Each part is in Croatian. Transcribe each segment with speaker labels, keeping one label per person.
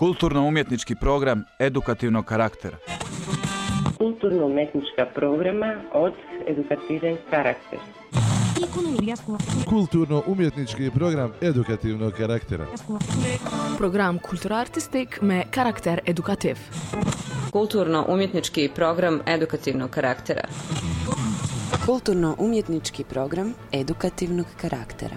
Speaker 1: Kulturno-umjetnički program edukativnog karaktera.
Speaker 2: Kulturno-umjetnička programa od edukativen karakter.
Speaker 3: Kulturno-umjetnički program edukativnog karaktera.
Speaker 4: Program kulturartistik me karakter edukativ.
Speaker 5: Kulturno-umjetnički program edukativnog karaktera.
Speaker 6: Kulturno-umjetnički program edukativnog karaktera.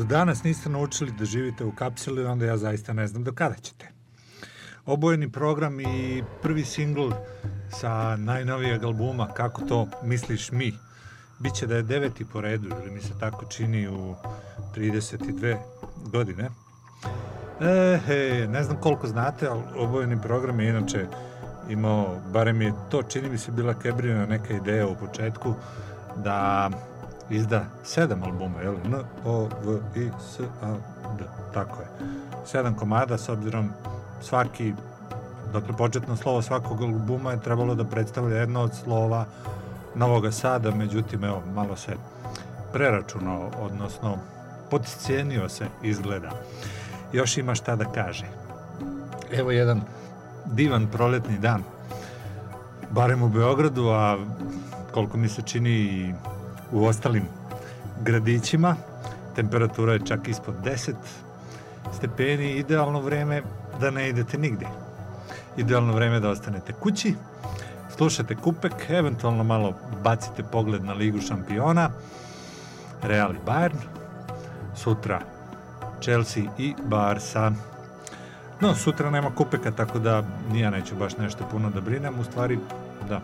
Speaker 7: Do danas niste naučili da živite u kapsuli, onda ja zaista ne znam do kada ćete. Obojeni program i prvi singl sa najnovijeg albuma Kako to misliš mi Biće da je deveti po redu, ili mi se tako čini u 32 godine. E, he, ne znam koliko znate, ali obojeni program je inače imao, barem je to, čini mi se bila Kebrina neka ideja u početku, da izda sedam albuma, jel? N, O, V, I, S, A, D, tako je. Sedam komada, s obzirom svaki, dakle, početno slovo svakog albuma je trebalo da predstavlja jedno od slova Novoga Sada, međutim, evo, malo se preračunao, odnosno podcijenio se izgleda. Još ima šta da kaže. Evo jedan divan proletni dan, barem u Beogradu, a koliko mi se čini i u ostalim gradićima. Temperatura je čak ispod 10 stepeni, idealno vreme da ne idete nigde. Idealno vreme da ostanete kući, slušate kupek, eventualno malo bacite pogled na Ligu šampiona, Real i Bayern, sutra Chelsea i Barca. No, sutra nema kupeka, tako da nija neću baš nešto puno da brinem, u stvari, da,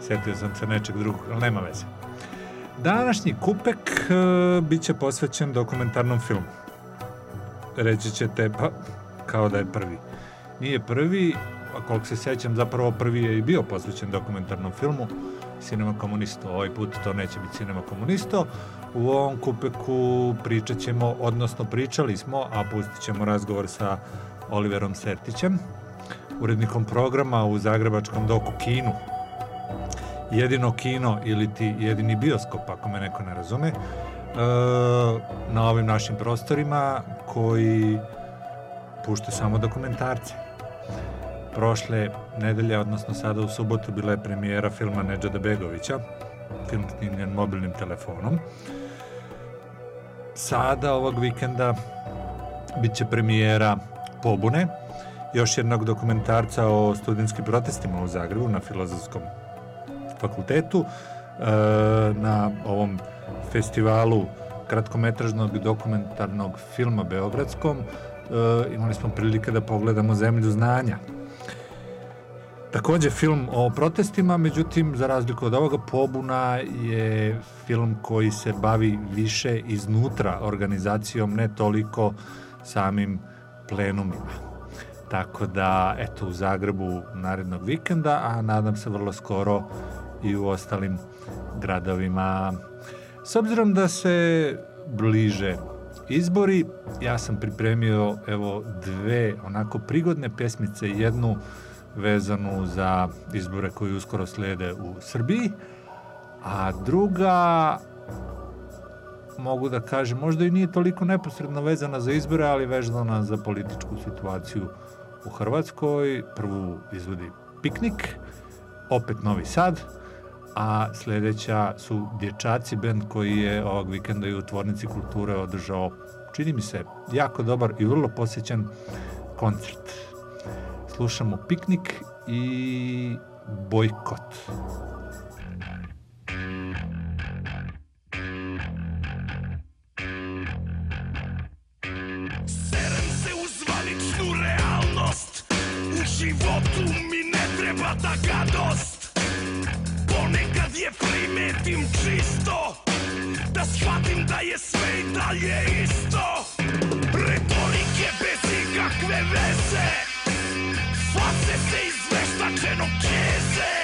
Speaker 7: setio sam se nečeg drugog, ali nema veze. Današnji kupek uh, bit će posvećen dokumentarnom filmu. Reći ćete, pa, kao da je prvi. Nije prvi, a koliko se sećam, zapravo prvi je i bio posvećen dokumentarnom filmu. Cinema Komunisto. Ovaj put to neće biti Cinema Komunisto. U ovom kupeku pričat ćemo, odnosno pričali smo, a pustit ćemo razgovor sa Oliverom Sertićem, urednikom programa u Zagrebačkom doku Kinu. Jedino kino ili ti jedini bioskop, ako me neko ne razume, e, na ovim našim prostorima koji pušta samo dokumentarce. Prošle nedelje, odnosno sada u subotu, bila je premijera filma Nedžada Begovića, film snimljen mobilnim telefonom. Sada, ovog vikenda, bit će premijera Pobune, još jednog dokumentarca o studentskim protestima u Zagrebu na Filozofskom fakultetu, e, na ovom festivalu kratkometražnog dokumentarnog filma Beogradskom e, imali smo prilike da pogledamo Zemlju znanja. Takođe film o protestima, međutim, za razliku od ovoga, Pobuna je film koji se bavi više iznutra organizacijom, ne toliko samim plenumima. Tako da, eto, u Zagrebu narednog vikenda, a nadam se vrlo skoro i u ostalim gradovima. S obzirom da se bliže izbori, ja sam pripremio evo dve onako prigodne pesmice, jednu vezanu za izbore koji uskoro slede u Srbiji, a druga mogu da kažem, možda i nije toliko neposredno vezana za izbore, ali vezana za političku situaciju u Hrvatskoj. Prvu izvodi Piknik, opet Novi Sad, a sledeća su Dječaci band koji je ovog vikenda i u Tvornici kulture održao, čini mi se, jako dobar i vrlo posjećan koncert. Slušamo Piknik i Bojkot.
Speaker 8: Se u realnost životu mi ne treba ta gadost Ponekad je primetim čisto Da shvatim da je sve i dalje isto. Retorike bez ikakve veze Face se izveštačeno keze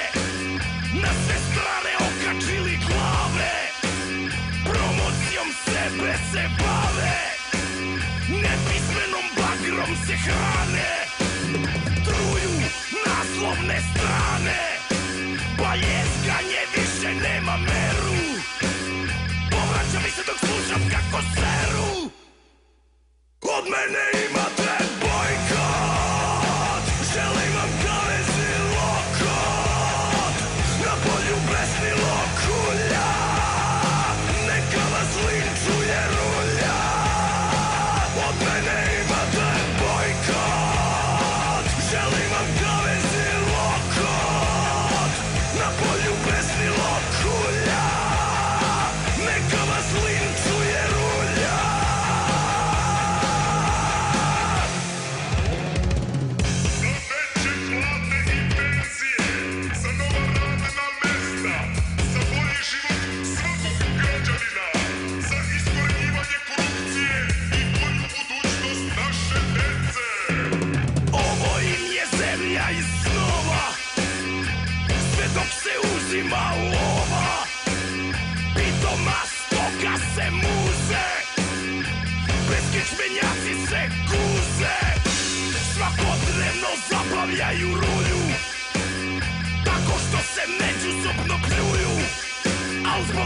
Speaker 8: Na sve strane okačili glave Promocijom sebe se bave Nepismenom bagrom se hrane slušam kako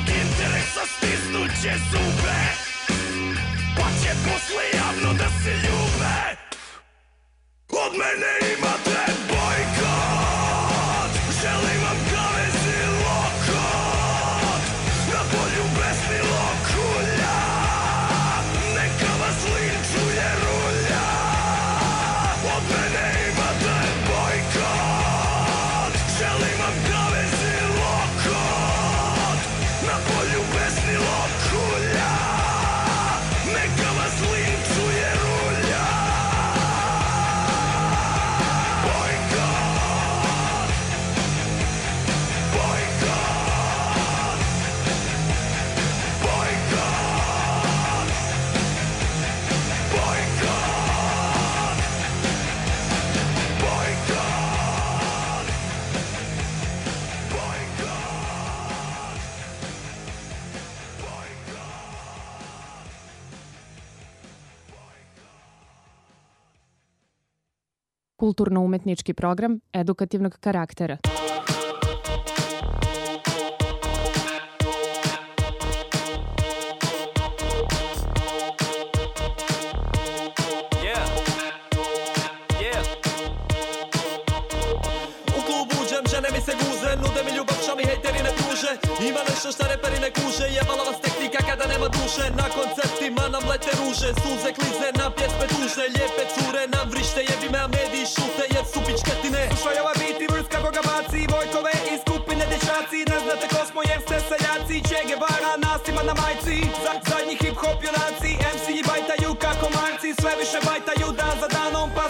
Speaker 8: zbog interesa stisnuće zube. Pa će posle javno da se ljube. Od mene imate
Speaker 9: културно-уметнички
Speaker 8: програм едукативног карактера. Има нешто што репери не куже Јебала вас техника каде нема душе На концерт Ima lete ruže Suze klize na pjesme tužne Lijepe cure nam vrište Jebi me, a mediji šute jer su pičketine.
Speaker 10: Slušaj ova bit i vrska koga baci Vojkove iz skupine dečaci Ne znate ko smo jer ste seljaci. Che Guevara nasima na majci. Za, Zadnji hip hop junaci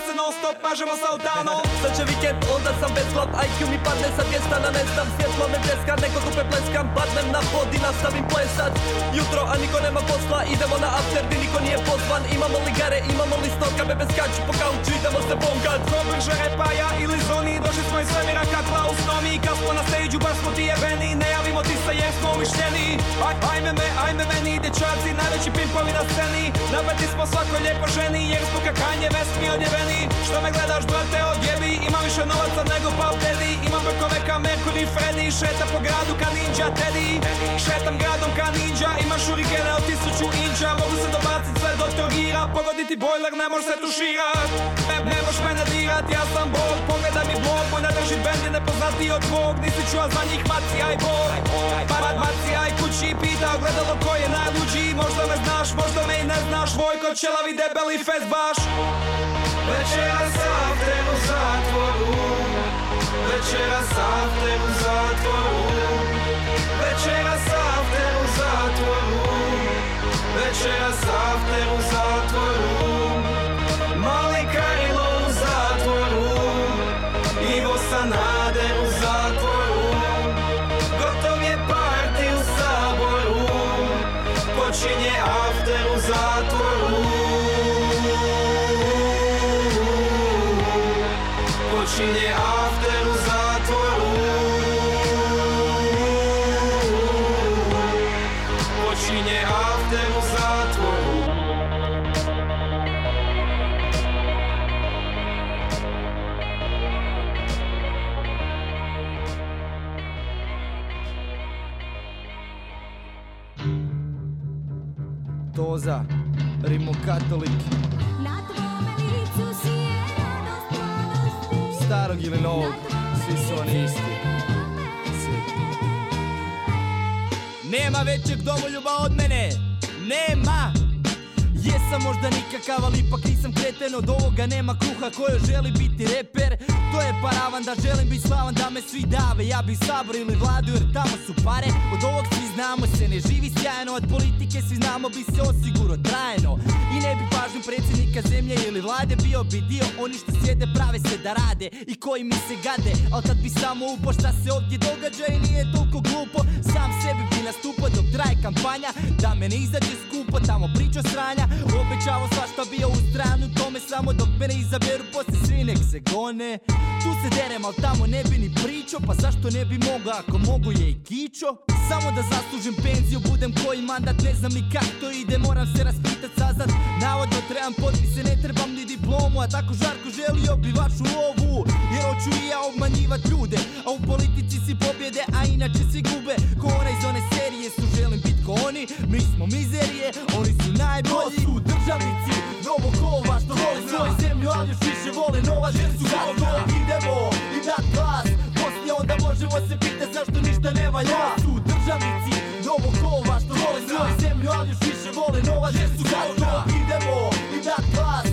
Speaker 10: se non stop mažemo sa utanom
Speaker 8: Sad će vikend, onda sam bez glad IQ mi padne sa mjesta na nestam. Svjetlo me pljeska, neko dupe pleskam Padnem na pod i nastavim plesat. Jutro, a niko nema posla. Idemo na after, di niko nije pozvan. Imamo li gare, imamo li stoka Bebe skaču po kauču, idemo se bonkat.
Speaker 10: Ko brže repaja ili zoni Došli smo iz svemira kad klausnomi Kad smo na stage baš smo ti jebeni Ne javimo ti se jer smo umišljeni Aj, Ajme me, ajme meni Dečaci, najveći pimpovi na sceni. Napeti smo svakoj lijepo ženi Jer smo kakanje vesmi odjeveni Što me gledaš brate odjebi. Imam više novaca nego Pop Daddy Imam brkove ka Mercury Freddy. Šeta po gradu ka Ninja Teddy. Šetam gradom ka Ninja. Ima šurikene od tisuću inča. Mogu se dobacit sve do togira Pogoditi bojler, ne može se tuširat. Ne, ne moš mene dirat, ja sam bog. Pogledaj mi blog, moj nadrži bend je nepoznatiji od tvog Nisi čuo za njih maci, aj bog. Ma, ma, maci, aj kući pita Gledalo ko je najluđi. Možda me znaš, možda me i ne znaš. Vojko, čelavi, debeli, fest baš Večeras after u zatvoru. Večeras after u zatvoru. Večeras after u zatvoru. Večeras after u zatvoru
Speaker 11: Toza, rimokatolik. Starog ili novog, svi su oni isti. Svi. Nema većeg domoljuba od mene. Nema. Jesam možda nikakav, ali ipak nisam kreten Od ovoga. Nema kruha koja želi biti reper. To je paravan da želim biti slavan Da me svi dave, ja bi sabor ili vladu Jer tamo su pare, od ovog znamo se Ne živi sjajno, od politike svi znamo Bi se osiguro trajno. I ne bi pažnju predsjednika zemlje ili vlade Bio bi dio oni što sjede prave se da rade I koji mi se gade. Al kad bi samo upo šta se ovdje događa I nije toliko glupo Sam sebi bi nastupao dok traje kampanja. Da me ne izađe skupo, tamo priča sranja Obećavo svašta bio u stranu tome Samo dok me ne izaberu poslije svi nek se gone. Tu se derem, al tamo ne bi ni pričao Pa zašto ne bi mogao ako mogu je i kičo. Samo da zaslužim penziju, budem koji mandat Ne znam ni kak to ide, moram se raspitat sazad Navodno trebam potpise, ne trebam ni diplomu A tako žarko želio bi vašu lovu. Jer hoću i ja obmanjivat ljude A u politici si pobjede, a inače svi gube. Ko ona iz one serije su želim bit ko oni. Mi smo mizerije, oni su najbolji. To su državnici, Novokova Što vole svoju zemlju, ali još više vole novac Jer su zato idemo i dat glas. Poslije onda možemo se pitat zašto ništa ne valja. To su državnici, Novokova Što vole svoju zemlju, ali još više vole novac Jer su zato idemo i dat glas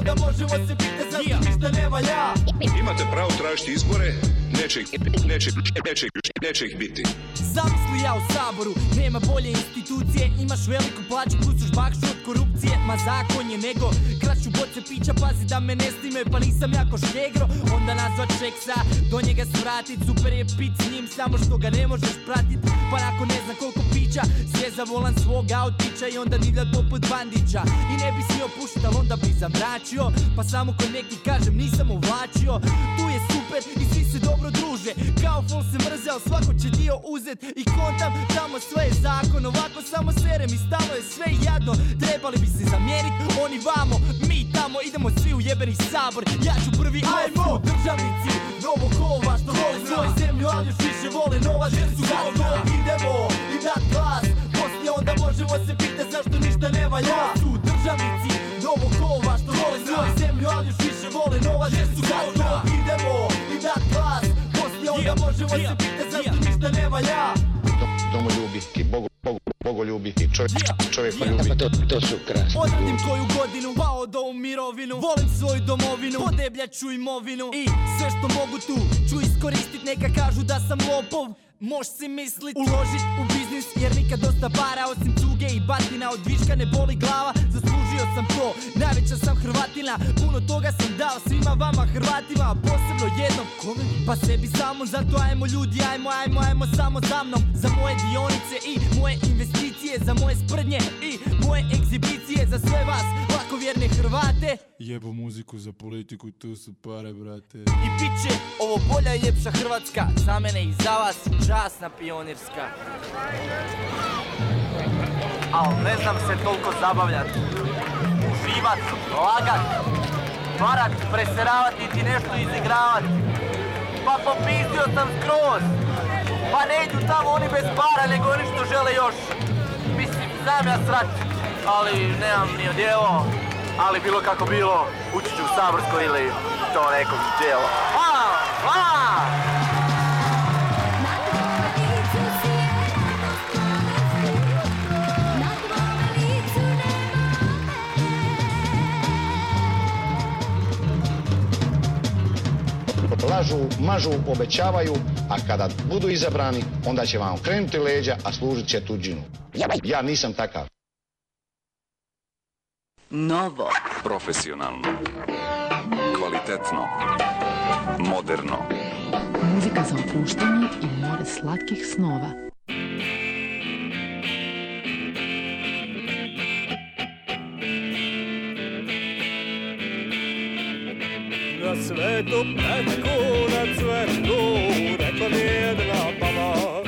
Speaker 11: Poslije onda možemo se pitat zašto ništa ne valja.
Speaker 12: Imate pravo tražiti izbore, neće, ih- neće, neće, neće ih biti.
Speaker 11: Zamisli ja u saboru, nema bolje institucije Imaš veliku plaću plus još bakšu od korupcije. Ma zakon je nego kraću boce pića Pazi da me ne snime pa nisam jako šljegro Onda nazvat čeksa, do njega svratit Super je pit s njim samo što ga ne možeš pratit. Pa nakon ne znam koliko pića Sve za volan svog autića I onda divljat poput bandića. I ne bi smio pušit, al onda bi zamračio Pa samo kod neki kažem nisam uvlačio Tu je super i svi se dobro druže. Kao fol se mrze, al svako će dio uzet I kontam, tamo sve je zakon Ovako samo serem i stalo je sve jadno. Trebali bi se zamjerit, oni vamo. Mi tamo idemo svi u jebeni sabor. Ja ću prvi Ajmo, državnici, novo kova Što vole svoju zemlju, ali još više vole novac Jer su idemo i dat glas. Poslije onda možemo se pitati zašto ništa ne valja. Su državnici, novo kova Što vole svoju zemlju, ali još više vole novac Jer su gadno, idemo i dat glas Poslije onda možemo se pitati zašto ništa ne valja.
Speaker 13: Domoljubi i bogu, bogu, bogoljubi i čovjek, čovjek ljubi. To, to su krasni.
Speaker 11: Odradim koju godinu, pa odo u mirovinu. Volim svoju domovinu, podebljat ću imovinu. I sve što mogu tu ću iskoristit. Neka kažu da sam lopov Moš si mislit. Uložit u jer nikad dosta para Osim tuge i batina. Od viška ne boli glava Zaslužio sam to, najveća sam Hrvatina Puno toga sam dao svima vama Hrvatima a Posebno jednom, kome? Pa sebi samo Zato ajmo ljudi, ajmo, ajmo, ajmo samo za mnom. Za moje dionice i moje investicije Za moje sprdnje i moje egzibicije. Za sve vas, lakovjerne Hrvate.
Speaker 14: Jebo muziku za politiku, tu su pare, brate.
Speaker 11: I bit će ovo bolja i ljepša Hrvatska Za mene i za vas, časna pionirska Al ne znam se toliko zabavljat Uživat, lagat Varat, preseravat i ti nešto izigravat Pa popizdio sam skroz Pa ne idu tamo oni bez para nego oni što žele još Mislim, znam ja srat Ali nemam ni odjevo ali bilo kako bilo, ući ću u saborsko ili to nekog tijelo. Hvala! Hvala!
Speaker 13: Lažu, mažu, obećavaju, a kada budu izabrani, onda će vam krenuti leđa, a služit će tuđinu. Ja nisam takav.
Speaker 6: Novo.
Speaker 15: Profesionalno. Kvalitetno. Moderno.
Speaker 4: Muzika za opuštanje i more slatkih snova.
Speaker 16: Svetu petku, na cvetku, rekla mi jedna baba.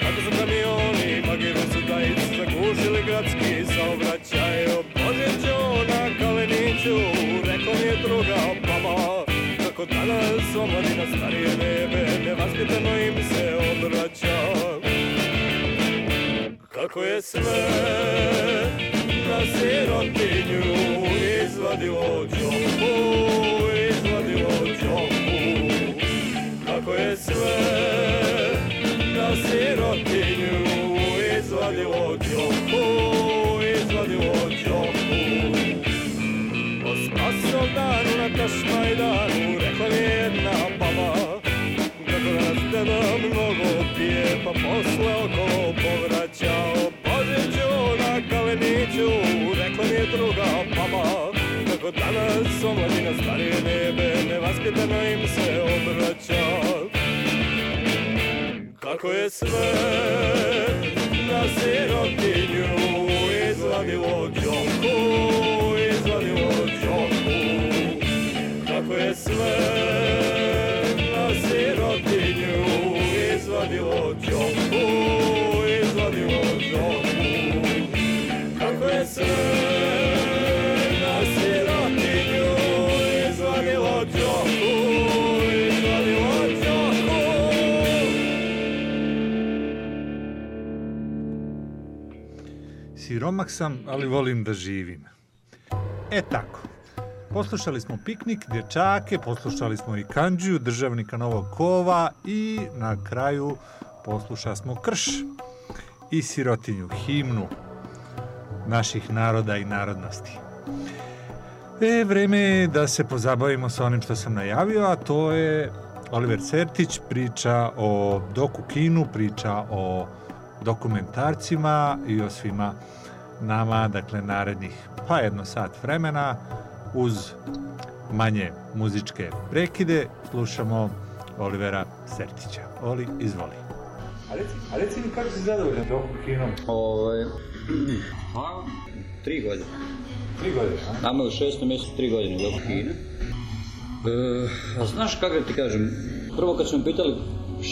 Speaker 16: Kako su kamioni, magire su dajic, zagušili gradski saobraćaj. O Božiću na Kaleniću, rekla mi je druga baba. Kako danas omladina starije bebe, nevaspitano im se obraća. Kako je sve na sirotinju izvadilo džoku, je sve na sirotinju izvadilo džoku, izvadilo džoku O spasnom danu na Tašmajdanu rekla mi jedna baba. Kako nas deda mnogo pije pa posle okolo povraća O Božiću na Kaleniću rekla mi je druga baba. Kako danas omladina starije nebe nevaspitano im se obraća Kako je sve na sirotinju izvadilo džoku, izvadilo džoku Kako je
Speaker 7: Siromak sam, ali volim da živim. E tako. Poslušali smo piknik, dječake, poslušali smo i kanđiju, državnika Novog Kova i na kraju poslušali smo krš i sirotinju, himnu naših naroda i narodnosti. E, vreme je da se pozabavimo sa onim što sam najavio, a to je Oliver Sertić priča o doku kinu, priča o dokumentarcima i o svima nama, dakle, narednih pa jedno sat vremena uz manje muzičke prekide slušamo Olivera Sertića. Oli, izvoli. A reci, a reci mi kako si zadovoljan tokom kinom?
Speaker 17: Ovaj, pa, tri godine.
Speaker 7: Tri godine, a?
Speaker 17: Nama je u šestom mjesecu tri godine dok Kina. E, a znaš kako da ti kažem, prvo kad su me pitali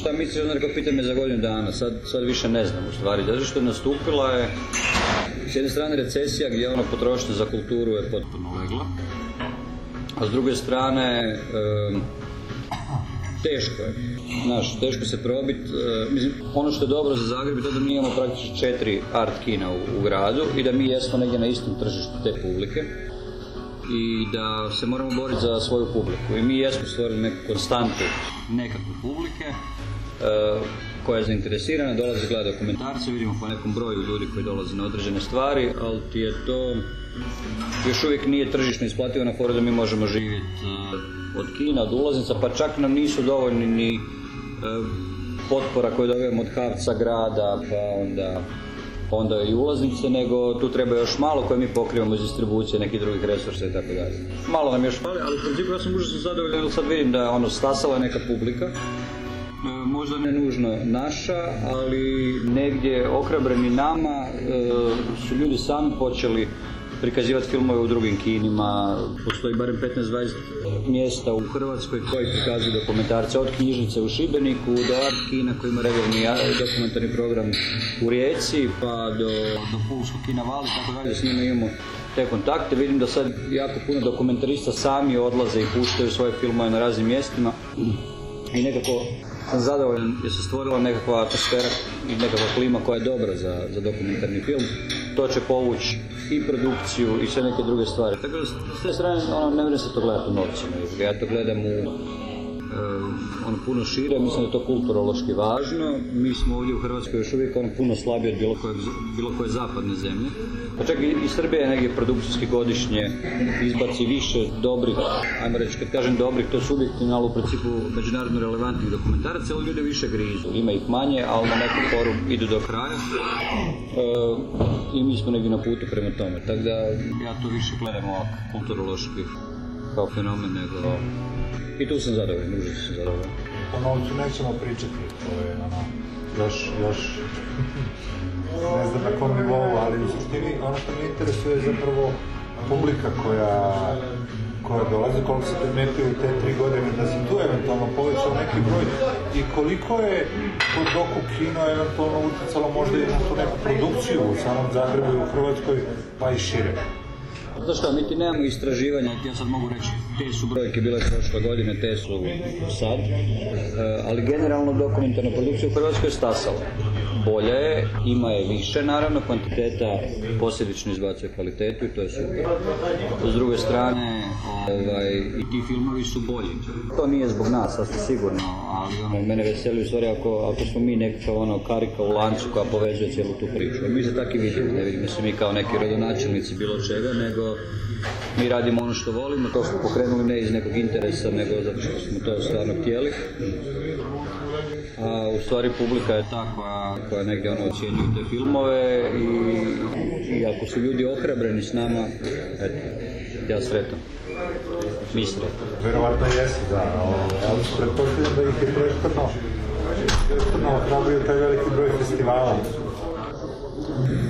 Speaker 17: šta misliš, onda rekao pitaj me za godinu dana, sad, sad više ne znam u stvari, zato što je nastupila je s jedne strane recesija gdje ono potrošnja za kulturu je potpuno legla, a s druge strane em, teško je. Znaš, teško se probit. e, mislim, ono što je dobro za Zagreb je to da mi imamo praktički četiri art kina u, u gradu i da mi jesmo negdje na istom tržištu te publike i da se moramo boriti za svoju publiku. I mi jesmo stvorili neku konstantu nekakve publike koja je zainteresirana, dolazi gleda dokumentarce, vidimo po nekom broju ljudi koji dolaze na određene stvari, ali ti je to još uvijek nije tržišno isplativo na foru da mi možemo živjeti e, od kina, od ulaznica, pa čak nam nisu dovoljni ni e, potpora koju dobijemo od Havca grada, pa onda pa onda i ulaznice, nego tu treba još malo koje mi pokrivamo iz distribucije nekih drugih resursa i tako dalje. Malo nam još fali, ali u principu ja sam užasno zadovoljan sad vidim da je ono stasala neka publika, E, možda ne nužno naša, ali negdje okrabreni nama e, su ljudi sami počeli prikazivati filmove u drugim kinima. Postoji barem 15-20 mjesta u Hrvatskoj koji prikazuju dokumentarce od knjižnice u Šibeniku do art kina koji ima regularni dokumentarni program u Rijeci pa do, do Pulskog kina Vali tako dalje. S njima imamo te kontakte. Vidim da sad jako puno dokumentarista sami odlaze i puštaju svoje filmove na raznim mjestima i nekako zadovoljan jer se stvorila nekakva atmosfera i nekakva klima koja je dobra za, za dokumentarni film. To će povući i produkciju i sve neke druge stvari. Tako da s te strane ono, ne vjerujem se to gledati u novcima. Ja to gledam u ono puno šire, mislim da je to kulturološki važno. Mi smo ovdje u Hrvatskoj još uvijek ono puno slabiji od bilo, kojeg, bilo koje zapadne zemlje. Pa čak i, i Srbija je negdje produkcijski godišnje izbaci više dobrih, ajmo reći, kad kažem dobrih, to su subjektivno, ali u principu međunarodno relevantnih dokumentaraca, ali ljudi više grizu. Ima ih manje, ali na neku foru idu do kraja. E, I mi smo negdje na putu prema tome. Tako da ja to više gledam ovako kulturološki kao fenomen nego i tu sam zadovoljan, užasno sam zadovoljan.
Speaker 7: O novcu nećemo pričati, to je ono, još, još, ne znam na kom nivou, ali u suštini ono što me interesuje je zapravo publika koja, koja dolazi, koliko se primetio u te tri godine, da se tu eventualno povećao neki broj i koliko je to doku kino eventualno utjecalo možda i na tu neku produkciju u samom Zagrebu i u Hrvatskoj, pa i šire.
Speaker 17: Znaš šta, mi ti nemamo istraživanja, ja sad mogu reći, te su brojke bile prošle godine, te su sad, E, ali generalno dokumentarna produkcija u Hrvatskoj je stasala. Bolja je, ima je više naravno, kvantiteta posljedično izbacuje kvalitetu i to je super. S druge strane, ovaj, i ti filmovi su bolji. To nije zbog nas, sasvim sigurno, ali ono, mene veseli u stvari ako, ako smo mi nekakav ono karika u lancu koja povezuje cijelu tu priču. Mi se tako i vidimo, ne vidimo se mi kao neki rodonačelnici bilo čega, nego mi radimo ono što volimo, to smo pokrenuli ne iz nekog interesa, nego zato što smo to stvarno htjeli. A u stvari publika je ta koja, koja negdje ono ocjenjuje te filmove i, i ako su ljudi ohrabreni s nama, eto, ja sretan. Mi sretan.
Speaker 7: Vjerovatno jesi, da, ali pretpostavljam da ih je prethodno, prethodno ohrabrio taj veliki broj festivala.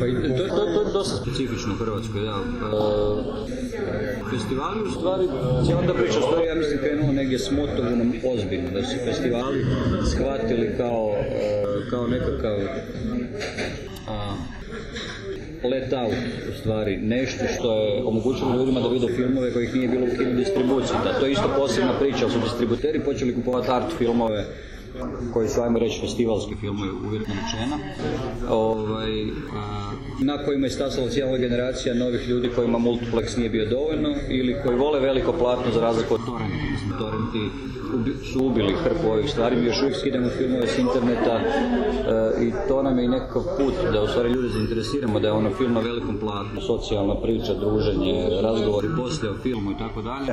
Speaker 17: Pa i to, to, to je dosta specifično u Hrvatskoj, da. E, festivali u stvari, cijela ta priča stvari, ja mislim, krenuo negdje s motovom ozbiljno, da su festivali shvatili kao, e, kao nekakav a, let out, u stvari, nešto što je omogućilo ljudima da vide filmove kojih nije bilo u kino distribuciji. Da, to je isto posebna priča, ali su distributeri počeli kupovati art filmove koji su, ajmo reći, festivalski filmovi, uvjetno rečeno, ovaj, na kojima je stasala cijela generacija novih ljudi kojima multiplex nije bio dovoljno ili koji vole veliko platno za razliku od torrenta. Mislim, torrenti su ubili hrpu ovih stvari, mi još uvijek skidamo filmove s interneta e, i to nam je i nekakav put da u stvari ljudi zainteresiramo da je ono film na velikom platnu, socijalna priča, druženje, razgovori poslije o filmu i tako dalje,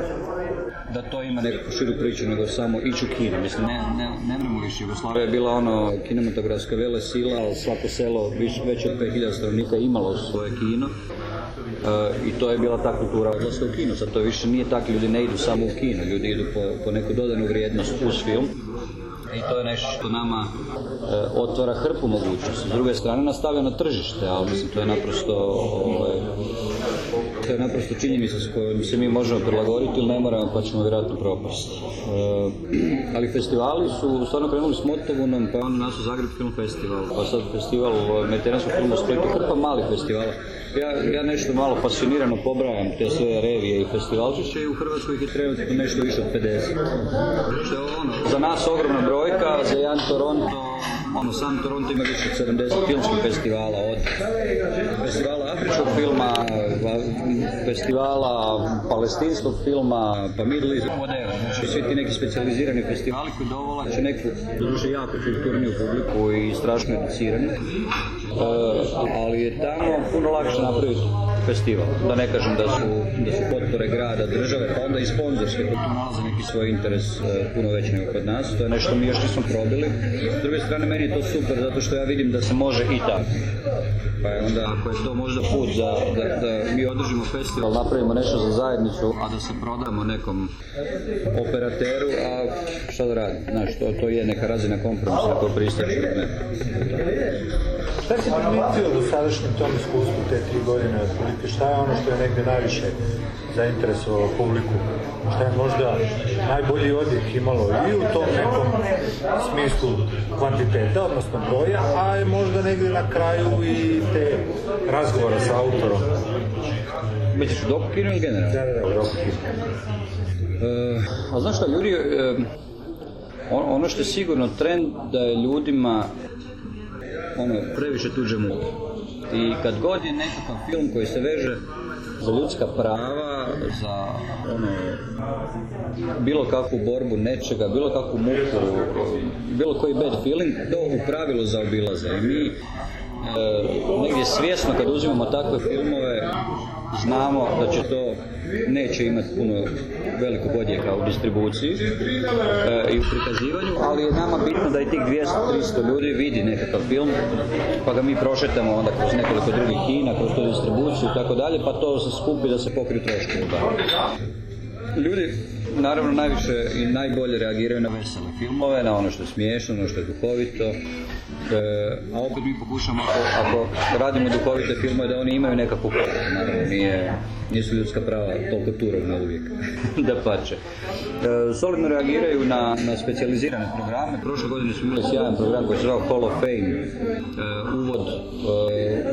Speaker 17: da to ima nekakvu širu priču nego samo ići u kino. Mislim, ne, ne, ne vremo više. Jugoslavija je bila ono kinematografska vele sila, ali svako selo više, veće od 5000 stanovnika imalo svoje kino. E, I to je bila ta kultura odlaska u kino. Sad to više nije tako, ljudi ne idu samo u kino, ljudi idu po, po neku dodanu vrijednost uz film. I to je nešto što nama e, otvara hrpu mogućnosti. S druge strane nastavlja na tržište, ali mislim to je naprosto ovaj, to je naprosto činjenica s kojom se mi možemo prilagoditi ili ne moramo pa ćemo vjerojatno propasti. E, ali festivali su stvarno krenuli s Motovunom, pa onda nas u Zagreb Film Festival, pa sad festival mediteranskog filma u Splitu, hrpa malih festivala. Ja, ja nešto malo fascinirano pobrajam te sve revije i festivalčiće i u Hrvatskoj ih je trenutno nešto više od 50. Što ono, za nas ogromna brojka, za jedan Toronto ono, sam Toronto ima više od 70 filmskih festivala, od festivala afričkog filma, festivala palestinskog filma, pa Middle East. Znači, svi ti neki specijalizirani festivali koji dovolače neku, doduše jako kulturniju publiku i strašno educiranu. Uh, ali je tamo puno lakše napraviti festival. Da ne kažem da su, da su potpore grada, države, pa onda i sponzorske, koji tu nalaze neki svoj interes uh, puno veći nego kod nas. To je nešto mi još nismo probili. S druge strane, meni je to super, zato što ja vidim da se može i tako. Pa je onda, ako je to možda put za, da, da mi održimo festival, napravimo nešto za zajednicu, a da se prodamo nekom operateru, a šta da radi? Znaš, to, to je neka razina kompromisa na koju. Ne.
Speaker 7: Šta si primijetio do sadašnjem tom iskustvu te tri godine otprilike? Šta je ono što je negdje najviše zainteresovalo publiku? Šta je možda najbolji odjek imalo i u tom nekom smislu kvantiteta, odnosno broja, a je možda negdje na kraju i te razgovora sa autorom?
Speaker 17: Misliš u dokukinu ili generalno?
Speaker 7: Da, da, da, u dokukinu.
Speaker 17: Uh, a znaš šta, ljudi, uh, ono što je sigurno trend da je ljudima ono, previše tuđe muke. I kad god je nekakav film koji se veže za ljudska prava, za ono, bilo kakvu borbu nečega, bilo kakvu muku, bilo koji bad feeling, to u pravilu zaobilaze. I mi negdje svjesno kad uzimamo takve filmove znamo da će to neće imati puno velikog odjeka u distribuciji e, i u prikazivanju, ali je nama bitno da i tih 200-300 ljudi vidi nekakav film, pa ga mi prošetamo onda kroz nekoliko drugih kina, kroz tu distribuciju i tako dalje, pa to se skupi da se pokriju troškovi. Ljudi naravno najviše i najbolje reagiraju na vesele filmove, na ono što je smiješno, ono što je duhovito, e, a opet mi pokušamo ako, ako radimo duhovite filmove da oni imaju nekakvu poruku, naravno nije, nisu ljudska prava toliko turovna uvijek, da pače. E, solidno reagiraju na, na specijalizirane programe. Prošle godine smo imali sjajan program koji se zvao Hall of Fame, e, uvod e,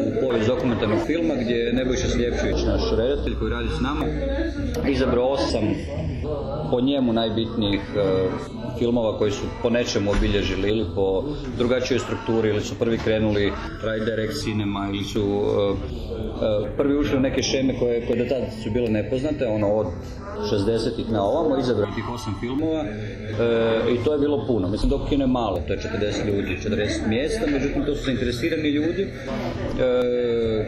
Speaker 17: u povijest dokumentarnog filma gdje je Nebojša Sljepčević, naš redatelj koji radi s nama, izabrao osam po njemu najbitnijih e, filmova koji su po nečemu obilježili ili po drugačijoj strukturi ili su prvi krenuli Right Direct Cinema ili su e, e, prvi ušli u neke šeme koje, do tada su bile nepoznate, ono od 60-ih na ovamo, izabrali tih osam filmova e, i to je bilo puno. Mislim, dok kino je malo, to je 40 ljudi, 40 mjesta, međutim to su zainteresirani ljudi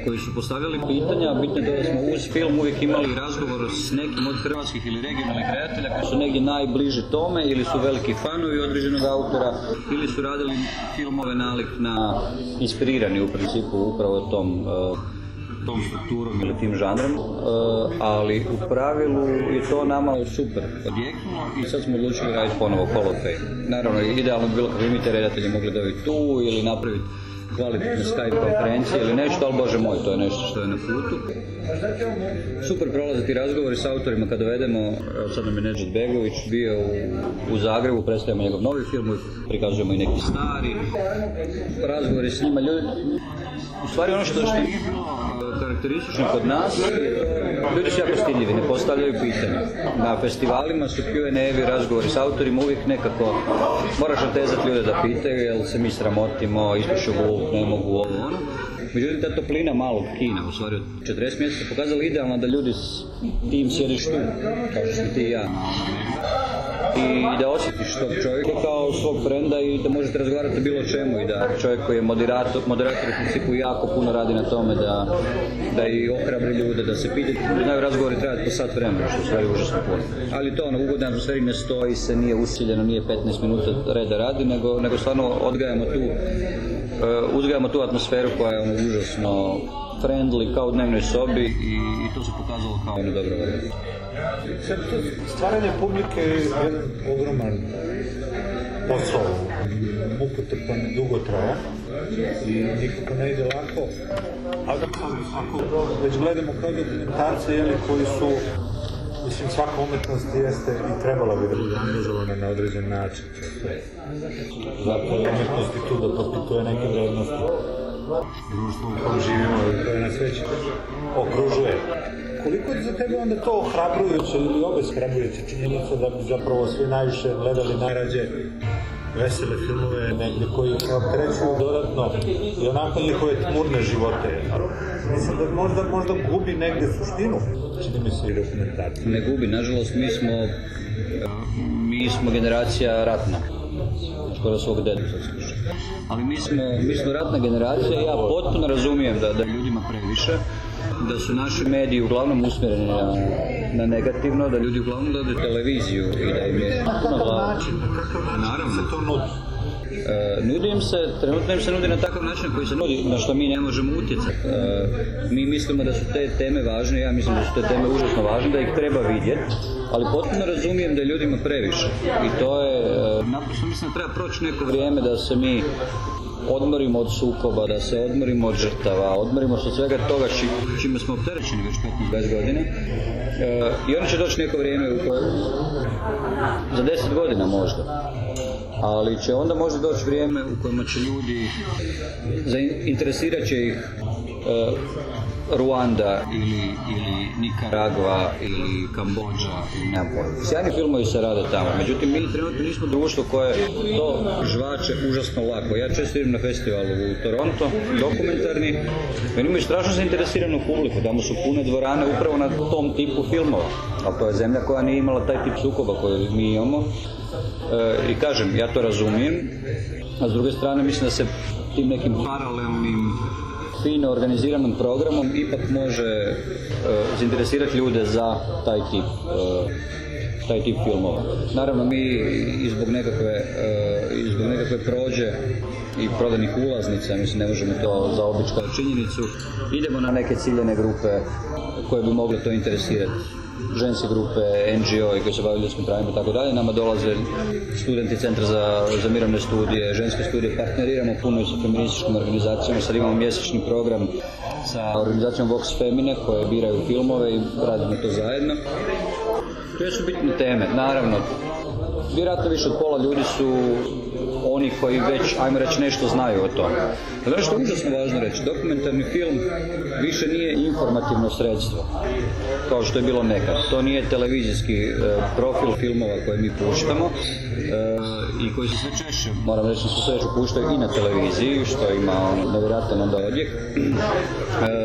Speaker 17: koji su postavljali pitanja, bitno je da smo uz film uvijek imali razgovor s nekim od hrvatskih ili regionalnih redatelja koji su negdje najbliži tome ili su veliki fanovi određenog autora ili su radili filmove nalik na inspirirani u principu upravo tom e, tom strukturom ili tim žanrom, e, ali u pravilu je to nama super odjeknulo i sad smo odlučili raditi ponovo Hall of Fame. Naravno, idealno bi bilo kako bi mi te redatelje mogli dobiti tu ili napraviti kvalitetne Skype konferencije ili nešto, ali bože moj, to je nešto što je na putu. Super prolaze ti razgovori s autorima kad dovedemo, sad nam je Nedžet Begović bio u, u Zagrebu, predstavljamo njegov novi film, prikazujemo i neki stari, razgovori s njima, ljudi, u stvari ono što, što karakteristično kod nas, ljudi su jako stidljivi, ne postavljaju pitanja. Na festivalima su Q&A-evi, razgovori s autorima, uvijek nekako moraš otezati ljude da pitaju, jel se mi sramotimo, ispušu glup, ne mogu ovo ono. Međutim, ta toplina malog kina, u stvari od 40 mjeseca, pokazala idealno da ljudi s tim sjediš tu, kao što ti i ja i da osjetiš tog čovjeka kao svog frenda i da možete razgovarati o bilo čemu i da čovjek koji je moderator, moderator u principu jako puno radi na tome da, da i ohrabri ljude, da se pita, znaju razgovori trajati po sat vremena, što je stvari užasno puno. Ali to ono, ugodna atmosferi ne stoji se, nije usiljeno, nije 15 minuta reda radi, nego, nego stvarno odgajamo tu, uzgajamo tu atmosferu koja je ono užasno friendly kao u dnevnoj sobi i, i to se pokazalo kao ono dobro
Speaker 7: stvaranje publike je jedan ogroman posao mukotrpan i dugotrajan i nikako ne ide lako. Ali ako već gledamo kao dokumentarce koji su Mislim, svaka umetnost jeste i trebala bi da bude angažovana na određen način. Zato je umetnost i tu da propituje neke vrednosti. Društvo u kojem živimo i koje nas već okružuje. Koliko je za tebe onda to ohrabrujuće ili obeshrabrujuće činjenica da bi zapravo svi najviše gledali najrađe vesele filmove negde koji opterećuju dodatno i onako njihove tmurne živote. Mislim da možda, možda gubi negde suštinu, čini mi se i dokumentarci.
Speaker 17: Ne gubi, nažalost mi smo, mi smo generacija ratna. Skoro svog dedu sad slušam. Ali mi smo, mi smo ratna generacija i ja potpuno razumijem da, da je ljudima previše, da su naši mediji uglavnom usmjereni na, na negativno, da ljudi uglavnom gledaju televiziju i da im je puno glava. Naravno. E, nudi im se, trenutno im se nudi na takav način koji se nudi, na što mi ne možemo utjecati. E, mi mislimo da su te teme važne, ja mislim da su te teme užasno važne, da ih treba vidjeti, ali potpuno razumijem da je ljudima previše. I to je, e, naprosto mislim da treba proći neko vrijeme da se mi odmorimo od sukoba, da se odmorimo od žrtava, odmorimo od svega toga či, čime smo opterećeni već 15-20 godina. E, I onda će doći neko vrijeme u koje, za 10 godina možda, ali će onda možda doći vrijeme u kojima će ljudi, zainteresirat će ih e, Ruanda ili, ili Nikaragva ili Kambodža ili nemam pojma. Sjajni filmovi se rade tamo, međutim mi trenutno nismo društvo koje to žvače užasno lako. Ja često idem na festival u Toronto, dokumentarni, meni imaju strašno zainteresiranu publiku, tamo su pune dvorane upravo na tom tipu filmova, ali to je zemlja koja nije imala taj tip sukoba koji mi imamo. E, I kažem, ja to razumijem, a s druge strane mislim da se tim nekim paralelnim fino organiziranom programom ipak može uh, zainteresirati ljude za taj tip uh, taj tip filmova. Naravno mi i zbog nekakve, uh, i zbog nekakve prođe i prodanih ulaznica, mislim ne možemo to zaobići kao činjenicu, idemo na neke ciljene grupe koje bi mogle to interesirati ženske grupe, NGO i koji se bavaju ljudskim pravima i tako dalje. Nama dolaze studenti Centra za, za mirovne studije, ženske studije, partneriramo puno sa feminističkim organizacijama, sad imamo mjesečni program sa organizacijom Vox Femine koje biraju filmove i radimo to zajedno. To su bitne teme, naravno. Vjerojatno više od pola ljudi su oni koji već, ajmo reći, nešto znaju o tome. Ono što je užasno važno reći, dokumentarni film više nije informativno sredstvo, kao što je bilo nekad. To nije televizijski e, profil filmova koje mi puštamo e, i koji se sve češće, moram reći, se sve češće puštaju i na televiziji, što ima ono, nevjerojatan onda e,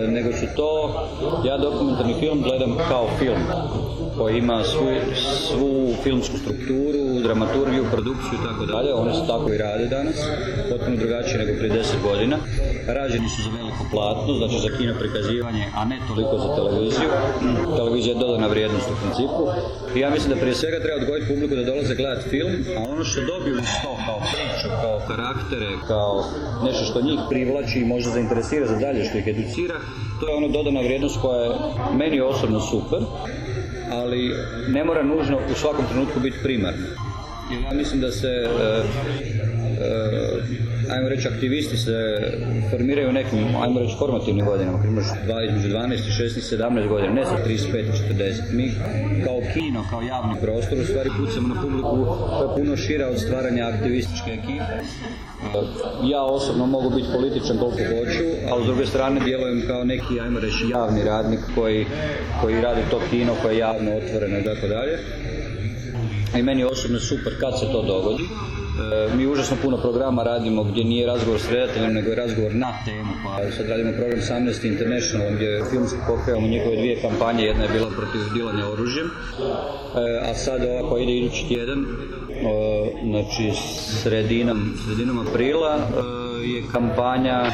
Speaker 17: nego su to, ja dokumentarni film gledam kao film koji ima svu, svu filmsku strukturu, dramaturgiju, produkciju i tako dalje. One se tako i rade danas, potpuno drugačije nego prije 10 godina. Rađeni su za veliko platno, znači za kino prikazivanje, a ne toliko za televiziju. Televizija je dodana vrijednost u principu. I ja mislim da prije svega treba odgojiti publiku da dolaze gledati film, a ono što dobiju uz to kao priču, kao karaktere, kao nešto što njih privlači i možda zainteresira za dalje, što ih educira, to je ono dodana vrijednost koja je meni osobno super, ali ne mora nužno u svakom trenutku biti primarna. Ja mislim da se, e, e, ajmo reći, aktivisti se formiraju u nekim, ajmo reći, formativnim godinama, imaš između 12 i 16, 17 godina, ne sa 35 i 40. Mi kao kino, kao javni prostor, u stvari pucamo na publiku koja je puno šira od stvaranja aktivističke ekipe. Ja osobno mogu biti političan koliko hoću, ali s druge strane djelujem kao neki, ajmo reći, javni radnik koji, koji radi to kino koje je javno otvoreno i tako dalje. I meni osobno super kad se to dogodi. E, mi užasno puno programa radimo gdje nije razgovor s redateljem, nego je razgovor na temu. Pa sad radimo program s International gdje filmski pokrivamo njihove dvije kampanje. Jedna je bila protiv dilanja oružjem, e, a sad ova koja ide idući tjedan, e, znači sredinom, sredinom aprila je kampanja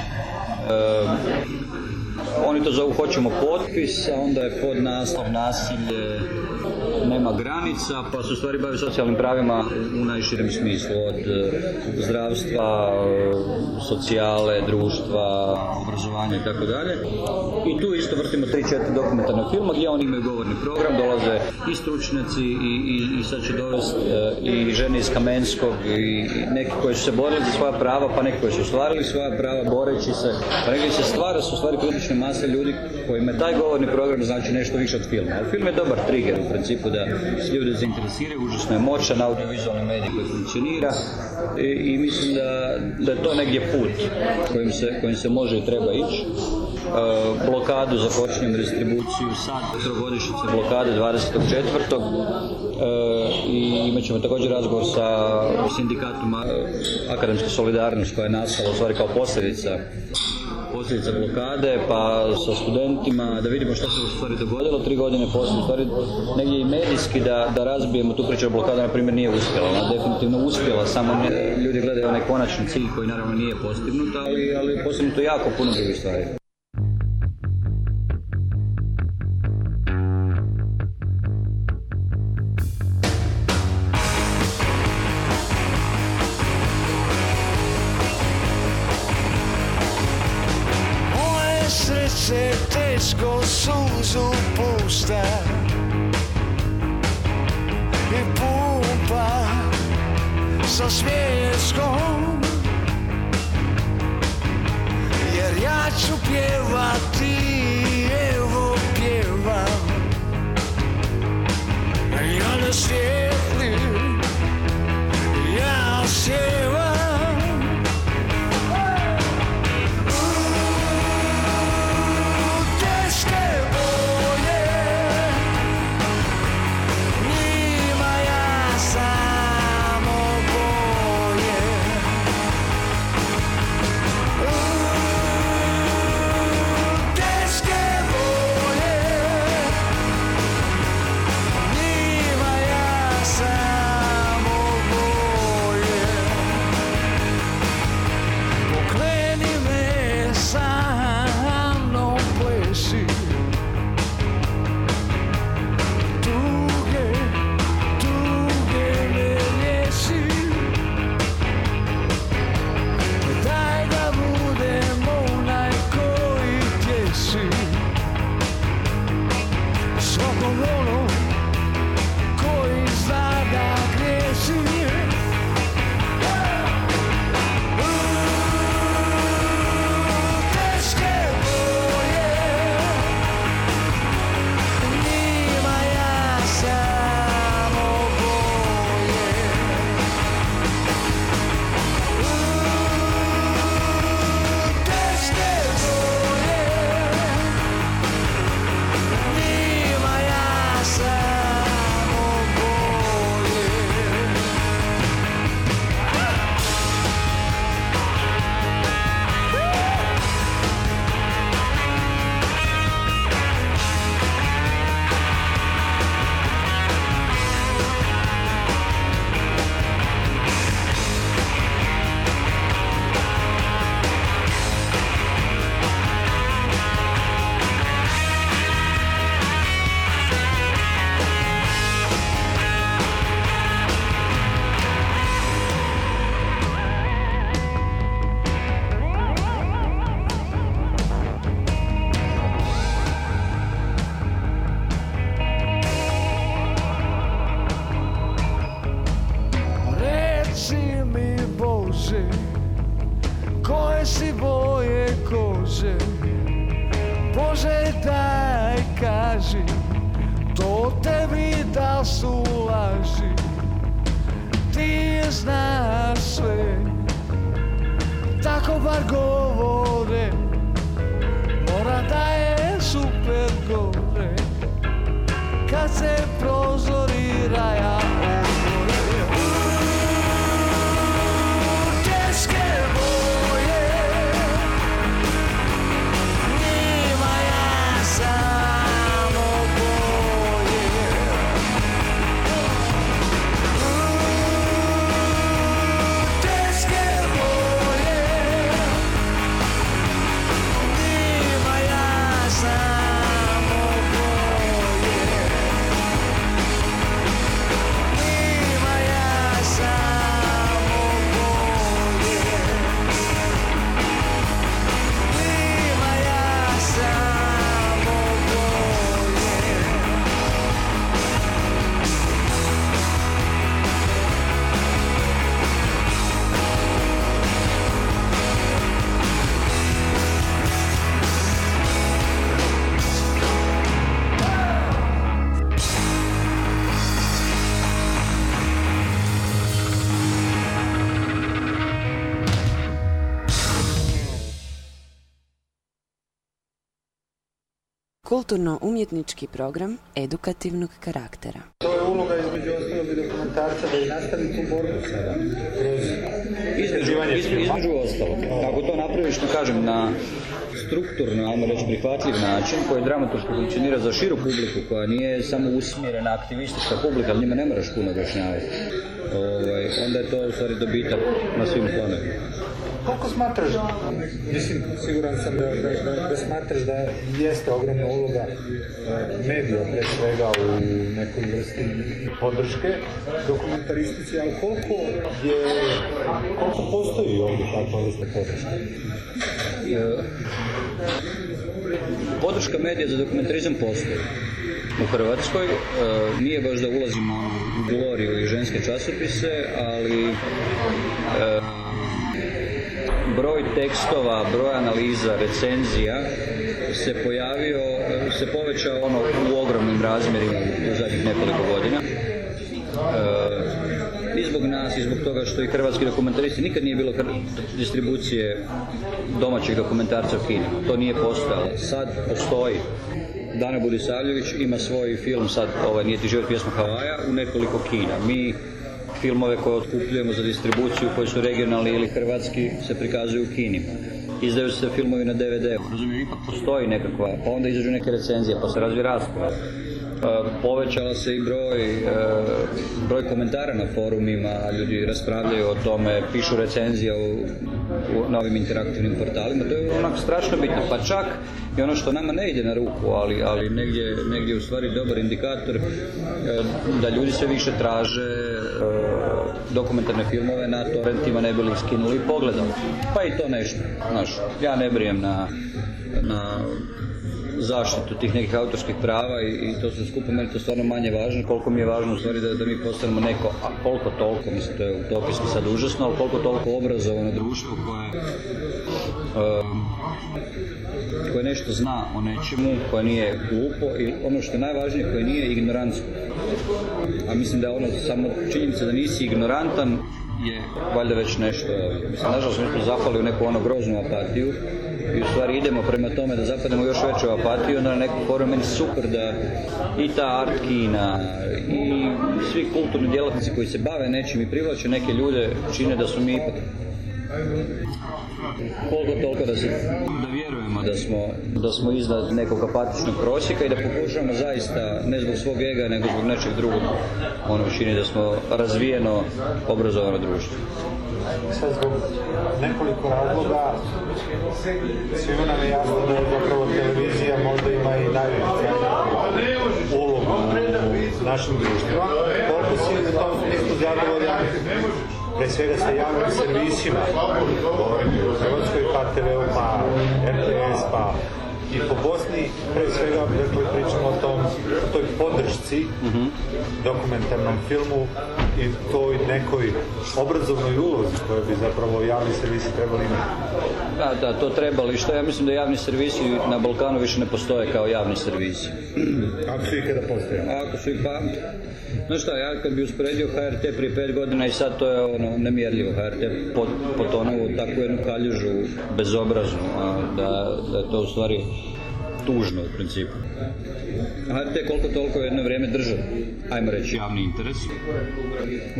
Speaker 17: oni to zovu hoćemo potpis, a onda je pod naslov nasilje nema granica, pa se u stvari bavi socijalnim pravima u najširem smislu, od e, zdravstva, e, socijale, društva, obrazovanja i tako dalje. I tu isto vrtimo 3-4 dokumentarna filma gdje oni imaju govorni program, dolaze i stručnjaci i, i, i sad će dovesti e, i žene iz Kamenskog i neki koji su se borili za svoja prava, pa neki koji su ostvarili svoja prava boreći se, pa neki se stvara su stvari kritične mase ljudi kojima taj govorni program znači nešto više od filma. Ali film je dobar trigger u principu se ljudi zainteresiraju, užasno je moćan audiovizualni medij koji funkcionira i, i mislim da, da je to negdje put kojim se, kojim se može i treba ići. E, blokadu započinjemo distribuciju sad trogodišnjice blokade 24. E, i imat ćemo također razgovor sa sindikatom a, Akademske solidarnost koja je nastala u stvari kao posljedica posljedica blokade, pa sa studentima, da vidimo što se u stvari dogodilo tri godine poslije, u stvari negdje i medijski da, da razbijemo tu priču blokada, na primjer nije uspjela, ona definitivno uspjela, samo ne, ljudi gledaju onaj konačni cilj koji naravno nije postignut, ali, ali postignuto jako puno drugih stvari.
Speaker 18: Srce teško suzu pušta I pumpa sa smiješkom Jer ja ću pjevati, evo pjevam. Ja ne svijetlim, ja sjevam
Speaker 6: Kulturno-umjetnički program edukativnog karaktera.
Speaker 7: To je uloga između ostalog i dokumentarca da i nastavi tu borbu sada. Kroz
Speaker 17: Između, ostalog. Ako to napraviš, da kažem, na strukturno, ajmo reći, prihvatljiv način koji dramaturški funkcionira za širu publiku koja nije samo usmjerena aktivistička publika, ali njima ne moraš puno objašnjavati. Ovaj, onda je to u stvari dobitak na svim planovima.
Speaker 7: Koliko smatraš, mislim, siguran sam da, da, da, da smatraš da jeste ogromna uloga e, medija, pre svega u nekoj vrsti podrške dokumentaristici, ali koliko je, koliko postoji ovdje takva vrsta podrške?
Speaker 17: E, podrška medija za dokumentarizam postoji u Hrvatskoj. E, nije baš da ulazimo u gloriju i ženske časopise, ali e, broj tekstova, broj analiza, recenzija se pojavio, se povećao ono u ogromnim razmjerima u zadnjih nekoliko godina. E, I zbog nas, i zbog toga što i hrvatski dokumentaristi nikad nije bilo distribucije domaćih dokumentarca u Kini. To nije postojalo. Sad postoji. Dana Budisavljević ima svoj film sad, ovaj, Nije ti život pjesma Havaja, u nekoliko kina. Mi filmove koje otkupljujemo za distribuciju koji su regionalni ili hrvatski se prikazuju u Kini. Izdaju se filmovi na DVD. Razumijem, ipak postoji nekakva, pa onda izađu neke recenzije, pa se razvije rasprava. E, Povećala se i broj, e, broj komentara na forumima, ljudi raspravljaju o tome, pišu recenzije u, u novim interaktivnim portalima, to je onako strašno bitno, pa čak i ono što nama ne ide na ruku, ali, ali negdje, negdje je u stvari dobar indikator e, da ljudi sve više traže e, dokumentarne filmove na torrentima ne bi li ih skinuli i pogledali. Pa i to nešto, znaš, ja ne brijem na, na zaštitu tih nekih autorskih prava i, i to sve skupo, meni to stvarno manje važno, koliko mi je važno u stvari da, da mi postanemo neko, a koliko toliko, mislim to je utopijski sad užasno, ali koliko toliko obrazovano društvo koje um, koje nešto zna o nečemu, koje nije glupo i ono što je najvažnije, koje nije ignorantsko. A mislim da ono samo činjenica da nisi ignorantan je valjda već nešto. Mislim, nažalost, mi smo zapali u neku ono groznu apatiju i u stvari idemo prema tome da zapadnemo još veću apatiju, onda na neku foru meni super da i ta art kina i svi kulturni djelatnici koji se bave nečim i privlače neke ljude čine da su mi ipak koliko toliko da, se, da vjerujemo da smo, da smo iznad nekog apatičnog prosjeka i da pokušamo zaista, ne zbog svog ega, nego zbog nečeg drugog, ono čini da smo razvijeno, obrazovano društvo.
Speaker 7: Sad zbog nekoliko razloga. Svima nam je jasno da je zapravo televizija možda ima i najveću ulogu u našem društvu. Koliko si u tom smislu zadovoljan? Pre svega sa javnim servisima, u Hrvatskoj pa TV-u, pa RTS, pa i po Bosni, pre svega, dakle, pričamo o tom, o toj podršci dokumentarnom filmu i toj nekoj obrazovnoj ulozi koju bi zapravo javni servisi trebali imati.
Speaker 17: Da, da, to trebali, što ja mislim da javni servisi na Balkanu više ne postoje kao javni servisi.
Speaker 7: Ako su ikada postoje?
Speaker 17: Ako su i pa... Znaš šta, ja kad bi usporedio HRT prije pet godina i sad to je ono nemjerljivo. HRT pot, potonuo u takvu jednu kaljužu bezobraznu, a da, da je to u stvari tužno u principu. HRT koliko toliko jedno vrijeme držao, ajmo reći, javni interes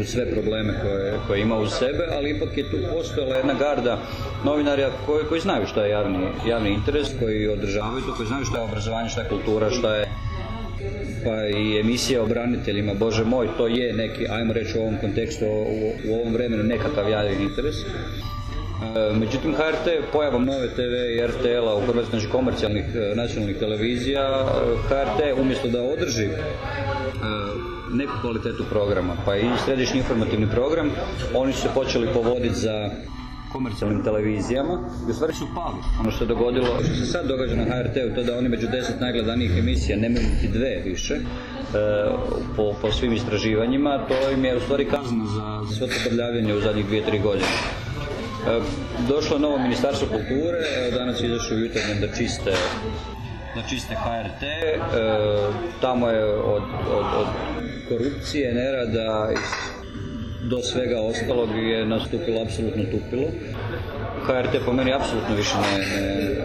Speaker 17: u sve probleme koje, koje ima u sebe, ali ipak je tu postojala jedna garda novinara koji, koji znaju šta je javni, javni interes, koji održavaju to, koji znaju šta je obrazovanje, šta je kultura, šta je pa i emisija o braniteljima, bože moj, to je neki, ajmo reći u ovom kontekstu, u, u ovom vremenu nekakav javni interes. E, Međutim, HRT pojavom nove TV i RTL-a u Hrvatskoj, znači komercijalnih e, nacionalnih televizija, e, HRT umjesto da održi neku kvalitetu programa, pa i središnji informativni program, oni su se počeli povoditi za komercijalnim televizijama i u stvari su pali. Ono što je dogodilo, što se sad događa na HRT-u, to da oni među deset najgledanijih emisija nemaju niti dve više, po, po svim istraživanjima, to im je u stvari kazna za, za sve u zadnjih dvije, tri godine. E, došlo je novo ministarstvo kulture, danas je izašao jutarnjem da čiste da čiste HRT, e, tamo je od, od, od korupcije, nerada do svega ostalog je nastupilo apsolutno tupilo. HRT po meni apsolutno više ne, ne,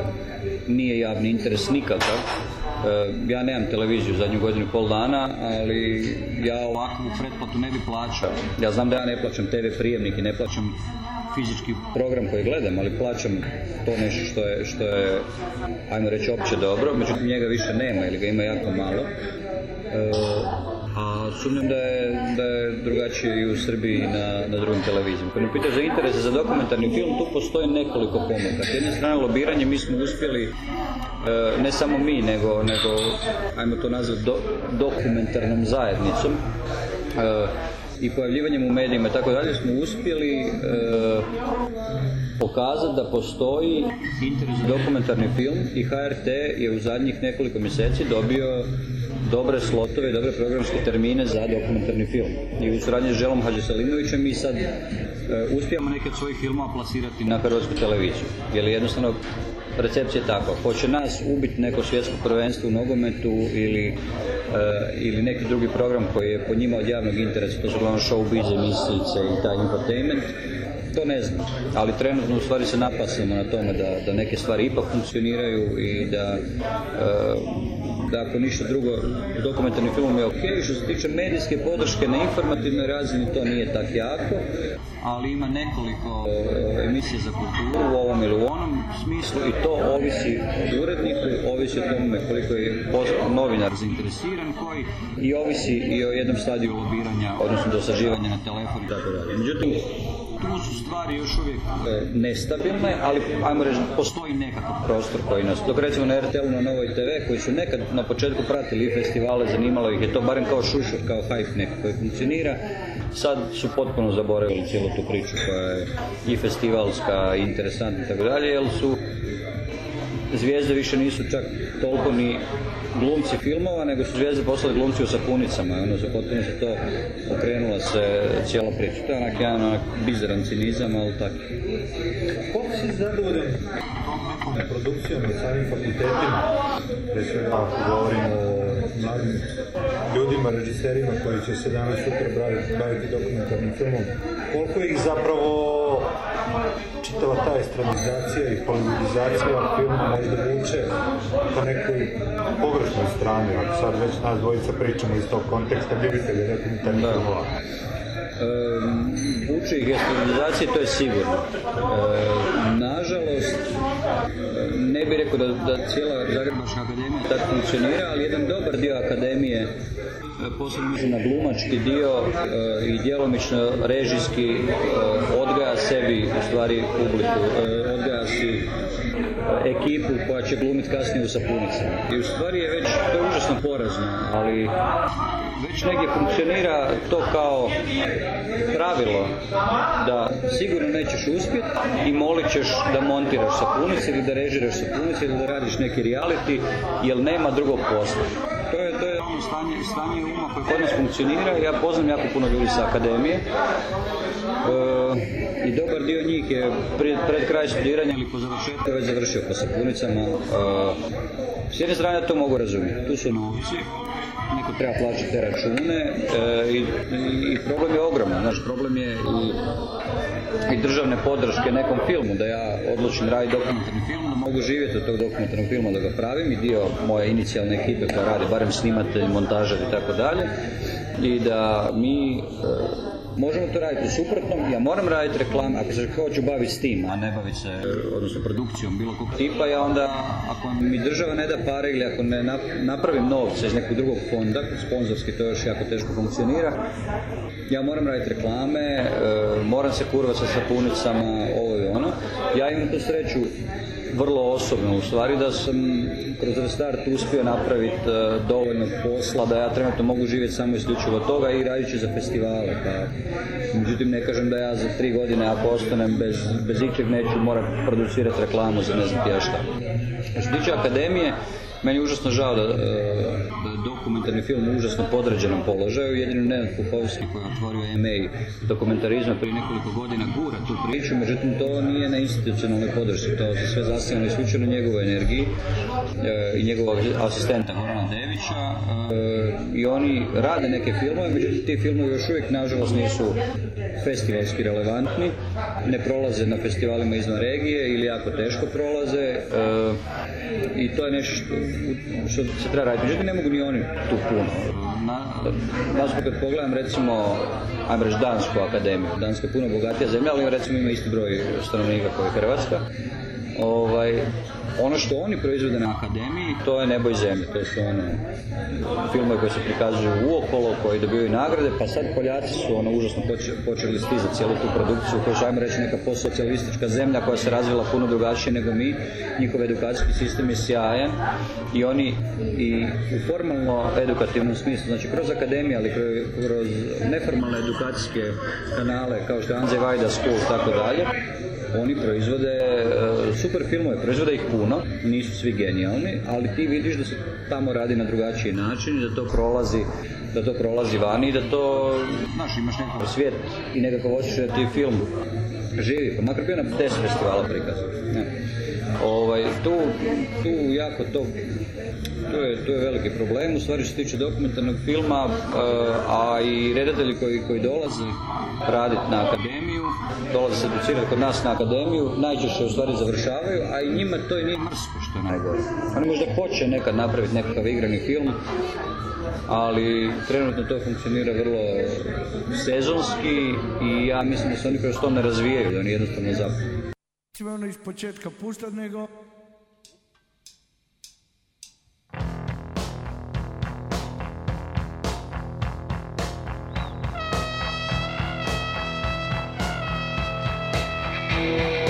Speaker 17: nije javni interes nikakav. E, Ja nemam televiziju zadnju godinu pol dana, ali ja ovakvu pretplatu ne bi plaćao. Ja znam da ja ne plaćam TV prijemnik i ne plaćam fizički program koji gledam, ali plaćam to nešto što je, što je ajmo reći, opće dobro, međutim njega više nema ili ga ima jako malo. E, a sumnjam da je, da je drugačije i u Srbiji na, na drugim televizijama. Kad me pitaš za interese za dokumentarni film, tu postoji nekoliko pomaka. S jedne strane lobiranje, mi smo uspjeli, e, ne samo mi, nego, nego ajmo to nazvati, do, dokumentarnom zajednicom, e, i pojavljivanjem u medijima i tako dalje smo uspjeli e, pokazati da postoji interes za dokumentarni film i HRT je u zadnjih nekoliko mjeseci dobio dobre slotove i dobre programske termine za dokumentarni film. I u suradnji s Želom Hadžisalinovićem mi sad e, uspijemo neke od svojih filmova plasirati na hrvatsku televiziju. Jer jednostavno recepcija je takva. Hoće nas ubiti neko svjetsko prvenstvo u nogometu ili, e, ili neki drugi program koji je po njima od javnog interesa, to su uglavnom showbiz emisijice i taj entertainment, to ne znam, ali trenutno u stvari se napasimo na tome da, da neke stvari ipak funkcioniraju i da, e, da ako ništa drugo, dokumentarni film je ok. Što se tiče medijske podrške na informativnoj razini, to nije tak jako, ali ima nekoliko e, emisija za kulturu u ovom ili u smislu i to ovisi uredniku, ovisi o tome koliko je novinar zainteresiran koji i ovisi i o jednom stadiju lobiranja, odnosno dosaživanja na telefon i tako dalje. Međutim, tu su stvari još uvijek e, nestabilne, ali ajmo reći postoji nekakav prostor koji nas, dok recimo na RTL-u na Novoj TV koji su nekad na početku pratili i festivale, zanimalo ih je to barem kao šušur, kao hype neki koji funkcionira, sad su potpuno zaboravili cijelu tu priču koja je i festivalska, i interesantna i tako dalje, jer su zvijezde više nisu čak toliko ni glumci filmova, nego su zvijezde postali glumci u sapunicama. i Ono se potpuno se to okrenula se cijela priča. To je onak jedan onak bizaran cinizam, ali tako.
Speaker 7: Koliko si zadovoljan produkcijom i samim fakultetima? Ako govorimo o mladim ljudima, režiserima koji će se danas sutra baviti, baviti dokumentarnim filmom. Koliko ih zapravo čitava ta estradizacija i hollywoodizacija filma možda vuče ka nekoj pogrešnoj strani, ako sad već nas dvojica pričamo iz tog konteksta ljubitelja dokumentarnih filmova.
Speaker 17: Um, vuče ih estradizacije, to je sigurno. E, nažalost, ne bih rekao da, da cijela Zagrebačka akademija tako funkcionira, ali jedan dobar dio akademije e, posebno mislim na glumački dio e, i djelomično režijski e, odgaja sebi u stvari publiku, ekipu koja će glumiti kasnije u sapunicama. I u stvari je već, to je užasno porazno, ali već negdje funkcionira to kao pravilo da sigurno nećeš uspjeti i molit ćeš da montiraš sapunice ili da režiraš sapunice ili da radiš neki reality, jer nema drugog posla. Stanje, stanje uma koje kod nas funkcionira. Ja poznam jako puno ljudi sa akademije. E, I dobar dio njih je pred, pred kraj studiranja ili po završetku već završio po sapunicama. E, s jedne strane to mogu razumjeti. Tu su novci, neko treba plaćati te račune e, i, i, problem je ogroman. Znaš, problem je i, i državne podrške nekom filmu, da ja odlučim raditi dokumentarni film, da mogu živjeti od tog dokumentarnog filma da ga pravim i dio moje inicijalne ekipe koja radi, barem snimatelj, montažer i tako dalje. I da mi e, možemo to raditi u suprotnom, ja moram raditi reklam, ako se hoću baviti s tim, a ne baviti se, odnosno produkcijom bilo kog tipa, ja onda, ako mi država ne da pare ili ako ne nap- napravim novce iz nekog drugog fonda, sponzorski to još jako teško funkcionira, ja moram raditi reklame, e, moram se kurvati sa sapunicama, ovo i ono. Ja imam tu sreću vrlo osobno u stvari da sam kroz Restart uspio napraviti e, dovoljno posla da ja trenutno mogu živjeti samo isključivo toga i radit za festivale. Pa, međutim, ne kažem da ja za tri godine ako ostanem bez, bez ičeg neću morat producirati reklamu za ne znam ja šta. Što se tiče akademije, meni je užasno žao da, e, da je dokumentarni film u užasno podređenom položaju. Jedino Nenad Puhovski koji je otvorio MA dokumentarizma prije nekoliko godina gura tu priču, međutim to nije na institucionalnoj podršci, to se sve zasnijeno isključivo na njegovoj energiji e, i njegovog asistenta Gorana Devića e, i oni rade neke filmove, međutim ti filmovi još uvijek nažalost nisu festivalski relevantni, ne prolaze na festivalima izvan regije ili jako teško prolaze. I to je nešto što, se treba raditi. Međutim, ne mogu ni oni tu puno. Baš kad pogledam recimo, ajmo reći Dansku akademiju. Danska je puno bogatija zemlja, ali recimo ima isti broj stanovnika kao i Hrvatska. Ovaj, ono što oni proizvode na akademiji, to je nebo i zemlje. To su ono, filmovi koji se prikazuju uokolo, koji dobivaju nagrade, pa sad Poljaci su ono užasno poče- počeli stizati cijelu tu produkciju, koja je, ajmo reći, neka postsocijalistička zemlja koja se razvila puno drugačije nego mi. Njihov edukacijski sistem je sjajan i oni i u formalno edukativnom smislu, znači kroz akademije, ali kroz, neformalne edukacijske kanale kao što je Anze Vajda School tako dalje, oni proizvode e, super filmove, proizvode ih puno, nisu svi genijalni, ali ti vidiš da se tamo radi na drugačiji način i da to prolazi da to prolazi vani i da to, znaš, imaš nekakav svijet i nekakav osjećaj da ti film živi, pa makar bio na 10 festivala. Ne. Ovaj, tu, tu jako to, to je, to je veliki problem, u stvari što se tiče dokumentarnog filma, e, a i redatelji koji, koji dolaze raditi na dolaze se educirati kod nas na akademiju, najčešće u stvari završavaju, a i njima to i nije mrsko što je najgore. Oni možda hoće nekad napraviti nekakav igrani film, ali trenutno to funkcionira vrlo sezonski i ja mislim da se oni kroz to ne razvijaju, da oni jednostavno.
Speaker 19: Ćemo ono iz početka puštat, nego...
Speaker 18: Da,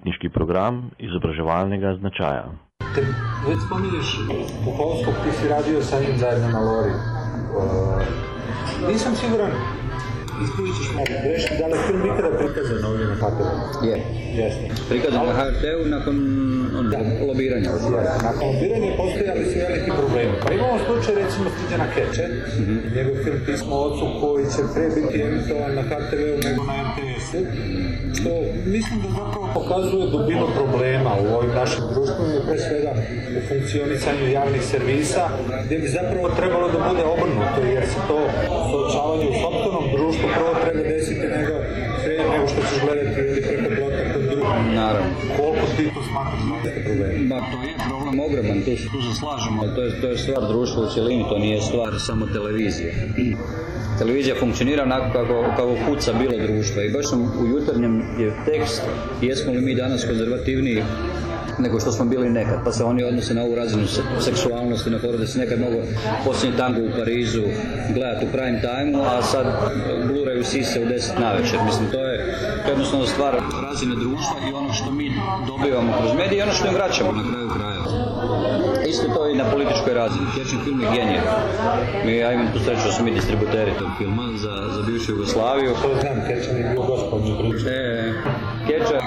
Speaker 20: umetniški program izobraževalnega značaja.
Speaker 7: Te več spomniš Popovsko, ki si radio sanjim zadnje na Lori. Uh, eh, nisem siguran, ispravit ćeš me greške, da li je film ikada prikazan ovdje na HTV?
Speaker 17: Je.
Speaker 7: Jeste.
Speaker 17: Prikazan na HRT-u nakon ono, lobiranja.
Speaker 7: Nakon lobiranja postojali su veliki problemi. Pa imamo slučaj recimo Stiđana Keče, njegov film Pismo ocu koji će pre biti emitovan na HTV-u nego na RTS-u, što mislim da zapravo pokazuje dubinu problema u ovim našim društvima i pre svega u funkcionisanju javnih servisa, gdje bi zapravo trebalo da bude obrnuto, jer se to suočavanje u sopstvenom prvo treba desiti nego nego što ćeš gledati ili preko blota kod drugog.
Speaker 17: Naravno.
Speaker 7: Koliko ti to smatraš da je problem?
Speaker 17: Ma to je problem ogroman, tu, tu se slažemo, to je, to je stvar društva u cjelini, to nije stvar samo televizije. Televizija funkcionira onako kako, kako kuca bilo društva i baš sam u jutarnjem je tekst jesmo li mi danas konzervativniji nego što smo bili nekad, pa se oni odnose na ovu razinu se- seksualnosti, na se nekad mogo posljednji tango u Parizu gledati u prime time a sad bluraju sise u 10 navečer. Mislim, to je, to je jednostavno stvar razine društva i ono što mi dobivamo kroz medije i ono što im vraćamo na kraju krajeva. Isto to i na političkoj razini. Kečin film je genije. Mi, ja imam tu sreću da smo mi distributeri tog filma za, za bivšu Jugoslaviju.
Speaker 7: To znam, Kečan je bio gospodin
Speaker 17: E, Keča,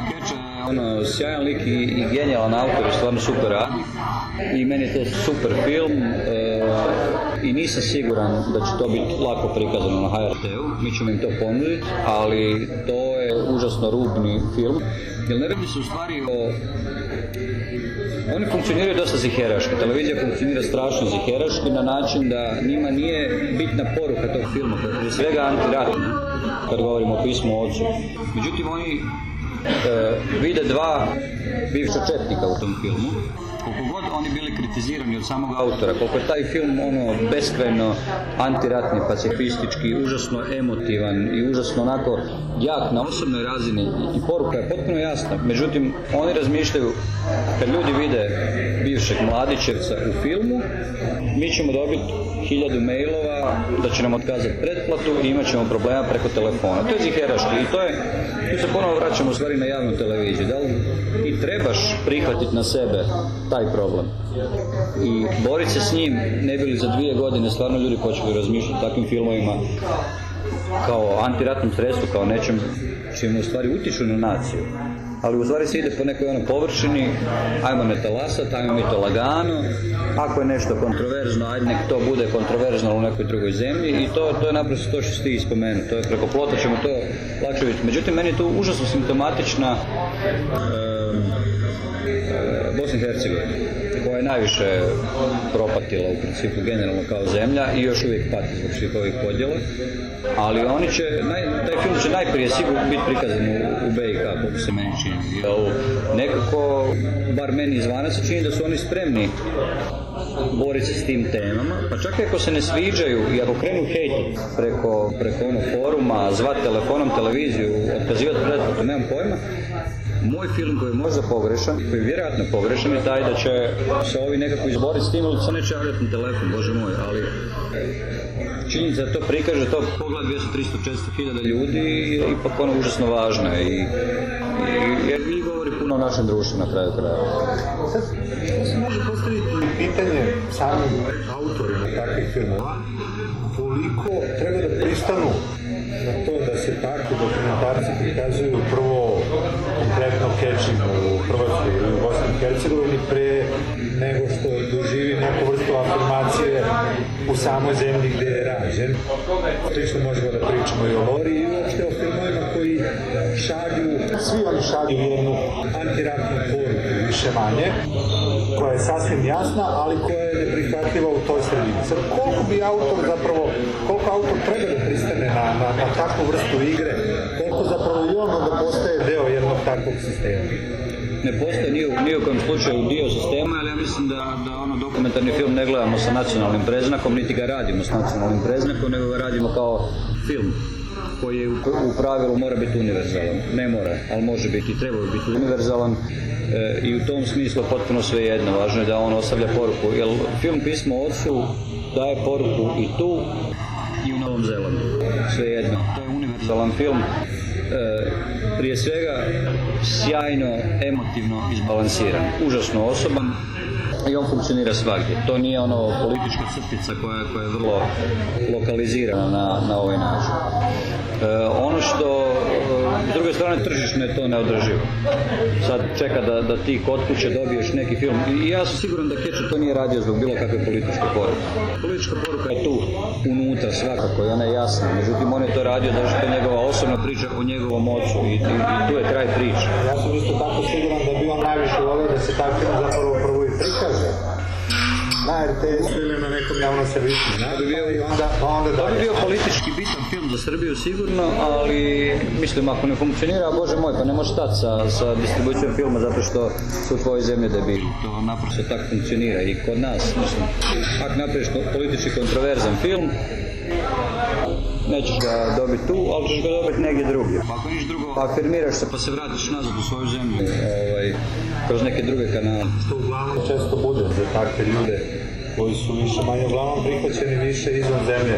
Speaker 17: ono, sjajan lik i, i genijalan autor stvarno super radi. I meni je to super film e, i nisam siguran da će to biti lako prikazano na HRT-u. Mi ćemo im to ponuditi, ali to je užasno rubni film. Jer ne radi se u stvari o oni funkcioniraju dosta ziheraški. Televizija funkcionira strašno ziheraški na način da njima nije bitna poruka tog filma, prije svega antiratna, kad govorimo o pismu ocu. Međutim, oni vide dva bivša četnika u tom filmu. Koliko god oni bili kritizirani od samog autora, koliko je taj film ono beskrajno antiratni, pacifistički, užasno emotivan i užasno onako jak na osobnoj razini i, poruka je potpuno jasna. Međutim, oni razmišljaju, kad ljudi vide bivšeg mladićevca u filmu, mi ćemo dobiti hiljadu mailova da će nam otkazati pretplatu i imat ćemo problema preko telefona. To je ziheraški i to je, tu se ponovo vraćamo u stvari na javnu televiziju. Da li i trebaš prihvatiti na sebe taj problem i boriti se s njim ne bi li za dvije godine stvarno ljudi počeli razmišljati o takvim filmovima kao antiratnom sredstvu, kao nečem čime u stvari utiču na naciju. Ali u stvari se ide po nekoj ono površini, ajmo ne talasat, ajmo mi to lagano, ako je nešto kontroverzno, ajde nek to bude kontroverzno u nekoj drugoj zemlji i to, to je naprosto to što ti spomenuo, to je preko plota ćemo to lakše vidjeti. Međutim, meni je tu užasno simptomatična em, Bosna i Hercegovina koja je najviše propatila u principu generalno kao zemlja i još uvijek pati zbog svih ovih podjela. Ali oni će, naj, taj film će najprije sigurno biti prikazan u, u BiH, kako se meni čini. Nekako, bar meni izvana se čini da su oni spremni boriti se s tim temama, pa čak ako se ne sviđaju i ako krenu hejtit preko, preko ono foruma, zvat telefonom televiziju, otkazivati pretplatu, nemam pojma, moj film koji je možda pogrešan, koji je vjerojatno pogrešan je taj da će se ovi nekako izboriti s tim, ali se neće javljati na telefon, bože moj, ali činjenica da to prikaže, to pogled 200, 300, 400 hiljada ljudi je ipak ono užasno važno i, i jer i govori puno o našem društvu na kraju krajeva.
Speaker 7: Sad se može postaviti pitanje samim autorima takvih filmova, koliko treba da pristanu na to da se takvi dokumentarci prikazuju prvo catching u Hrvatskoj ili u Bosni i Hercegovini pre nego što doživi neku vrstu afirmacije u samoj zemlji gdje je rađen. Slično možemo da pričamo i o Lori i uopšte o filmovima koji šalju, svi oni šalju jednu antiratnu poruku, više manje, koja je sasvim jasna, ali koja je neprihvatljiva u toj sredini. Sad, koliko bi autor zapravo, koliko autor treba da pristane na, na, na takvu vrstu igre, koliko zapravo i on onda postaje deo jednog takvog sistema.
Speaker 17: ne postoji ni u, ni u kojem slučaju dio sistema, ali ja mislim da, da ono dokumentarni film ne gledamo sa nacionalnim preznakom, niti ga radimo s nacionalnim preznakom, nego ga radimo kao film koji u, u pravilu mora biti univerzalan. Ne mora, ali može biti i treba biti univerzalan e, i u tom smislu potpuno sve jedno. Važno je da on ostavlja poruku. Jer film Pismo ocu daje poruku i tu i u Novom Zelandu. Sve jedno. To je univerzalan film prije svega sjajno emotivno izbalansiran, užasno osoban i on funkcionira svagdje. To nije ono politička crtica koja, koja je vrlo lokalizirana na, na ovaj način. E, ono što e, s druge strane tržišno je to neodrživo. Sad čeka da, da ti kod kuće dobiješ neki film. I ja sam siguran da Keče to nije radio zbog bilo kakve političke poruke. Politička poruka je tu unutra svakako i ona je jasna. Međutim, on je to radio da što je njegova osobna priča o njegovom ocu i, i, i tu je kraj priče.
Speaker 7: Ja sam isto tako siguran da bi on najviše volio da se tak film zapravo prikaže na RTS ili na nekom javnom servisu.
Speaker 17: To bi bio,
Speaker 7: onda, pa onda
Speaker 17: to bi
Speaker 7: dalje.
Speaker 17: bio politički bitan film za Srbiju sigurno, ali mislim ako ne funkcionira, bože moj, pa ne može stati sa, sa distribucijom filma zato što su u tvojoj zemlji debili. To naprosto tako funkcionira i kod nas, mislim, ako napraviš politički kontroverzan film, nećeš ga dobiti tu, ali ćeš ga dobiti negdje drugdje. Pa ako niš drugo, afirmiraš se pa se vratiš nazad u svoju zemlju, ovaj, kroz neke druge kanale.
Speaker 7: Što uglavnom često bude za takve ljude koji su više manje uglavnom prihvaćeni više izvan zemlje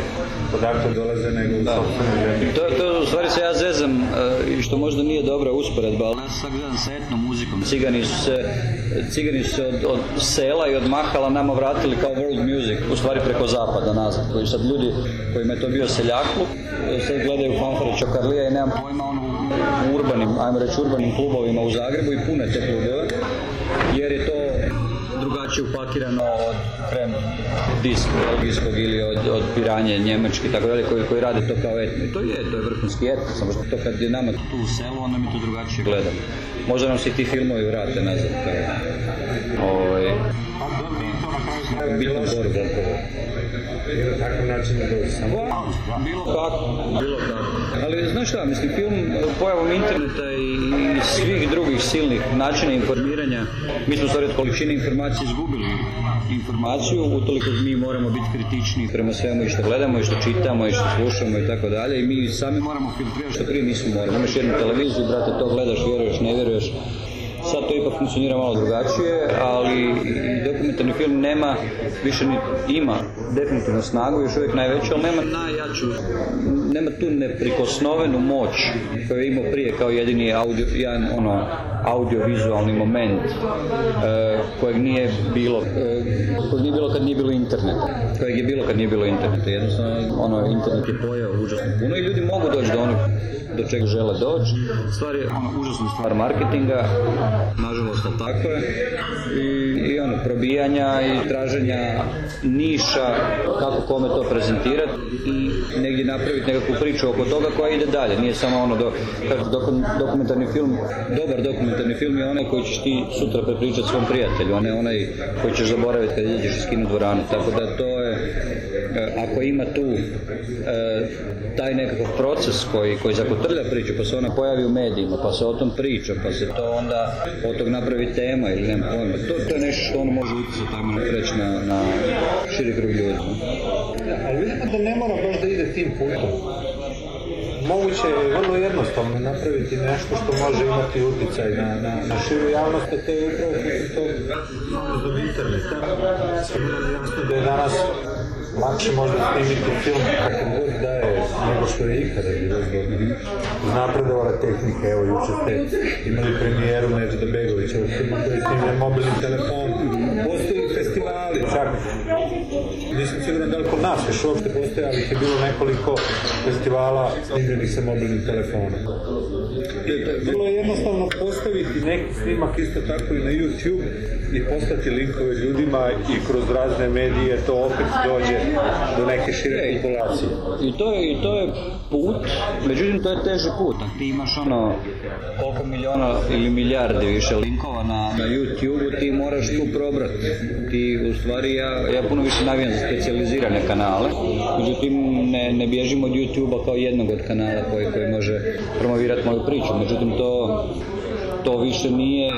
Speaker 7: odakle dolaze nego u
Speaker 17: Da.
Speaker 7: zemlji.
Speaker 17: To, to u stvari se ja zezam e, i što možda nije dobra usporedba, ali ja se gledam sa etnom muzikom. Cigani su se, cigani su se od, od sela i od mahala nama vratili kao world music, u stvari preko zapada nazad. Koji sad ljudi kojima je to bio seljakluk, e, sad gledaju fanfare Čokarlija i nemam pojma ono u urbanim, ajmo reći urbanim klubovima u Zagrebu i pune te klubove, jer je to drugačije upakirano od krem disk belgijskog ili od, od piranje njemački tako dalje koji, koji rade to kao etno. I to je, to je vrhunski etno, samo što to kad je nama tu u selu, onda mi to drugačije gledamo. Možda nam se i ti filmovi vrate nazad kao ovaj, bitna poruka.
Speaker 7: I na takav način.
Speaker 17: Bilo kako, bilo kako. Ali znaš šta, mislim, film pojavom interneta i, i svih drugih silnih načina informiranja, mi smo stvari od količine informacije izgubili informaciju, utoliko mi moramo biti kritični prema svemu i što gledamo i što čitamo i što slušamo i tako dalje. I mi sami moramo filtrirati što prije nismo morali. Imaš jednu televiziju, brate, to gledaš, vjeruješ, ne vjeruješ, to ipak funkcionira malo drugačije, ali i dokumentarni film nema, više ni ima definitivno snagu, još uvijek najveću, ali nema najjaču, nema tu neprikosnovenu moć koju je imao prije kao jedini audio, jedan ono, audiovizualni moment e, kojeg nije bilo, e, kojeg nije bilo kad nije bilo interneta, kojeg je bilo kad nije bilo interneta. Jednostavno, ono, internet je pojao užasno puno i ljudi mogu doći do onog do čega žele doći. Stvar je ono, užasna stvar marketinga, nažalost, tako je. I, i ono, probijanja i traženja niša, kako kome to prezentirati i negdje napraviti nekakvu priču oko toga koja ide dalje. Nije samo ono, do, kažu, dokum- dokumentarni film, dobar dokumentarni film je onaj koji ćeš ti sutra prepričati svom prijatelju, a ne onaj koji ćeš zaboraviti kad izađeš iz kino dvorane. Tako da to je, ako ima tu e, taj nekakav proces koji, koji zakotrlja priču, pa se ona pojavi u medijima, pa se o tom priča, pa se to onda od tog napravi tema ili nema pojma. To, to je nešto što ono može utjecati, ajmo reći, na, na širi krug ljudi.
Speaker 7: Ali vidimo da ne mora baš da ide tim putom. Moguće je vrlo jednostavno napraviti nešto što može imati utjecaj na, na, na širu javnost, a to je upravo putem tog možda interneta. Svima nam je jasno da je danas lakše možda snimiti film kakav god da je nego što je ikada bilo napredovala tehnika. Evo, juče ste imali premijeru Neđeda Begovića u filmu koji je snimljen mobilnim telefonom. Postoji festivali, čak nisam siguran da li kod nas još uopšte postoje, ali je bilo nekoliko festivala snimljenih sa mobilnim telefonom. Je jednostavno postaviti neki snimak isto tako i na YouTube i poslati linkove ljudima i kroz razne medije to opet dođe do neke šire populacije.
Speaker 17: I to je, i to je put, međutim to je teži put. Ako ti imaš ono koliko miliona ili milijarde više linkova na, na YouTube, ti moraš tu probrat. Ti u stvari ja, ja puno više navijam za specijalizirane kanale, međutim ne, ne bježim od YouTube-a kao jednog od kanala koji, koji može promovirati moju priču. Međutim to, to više nije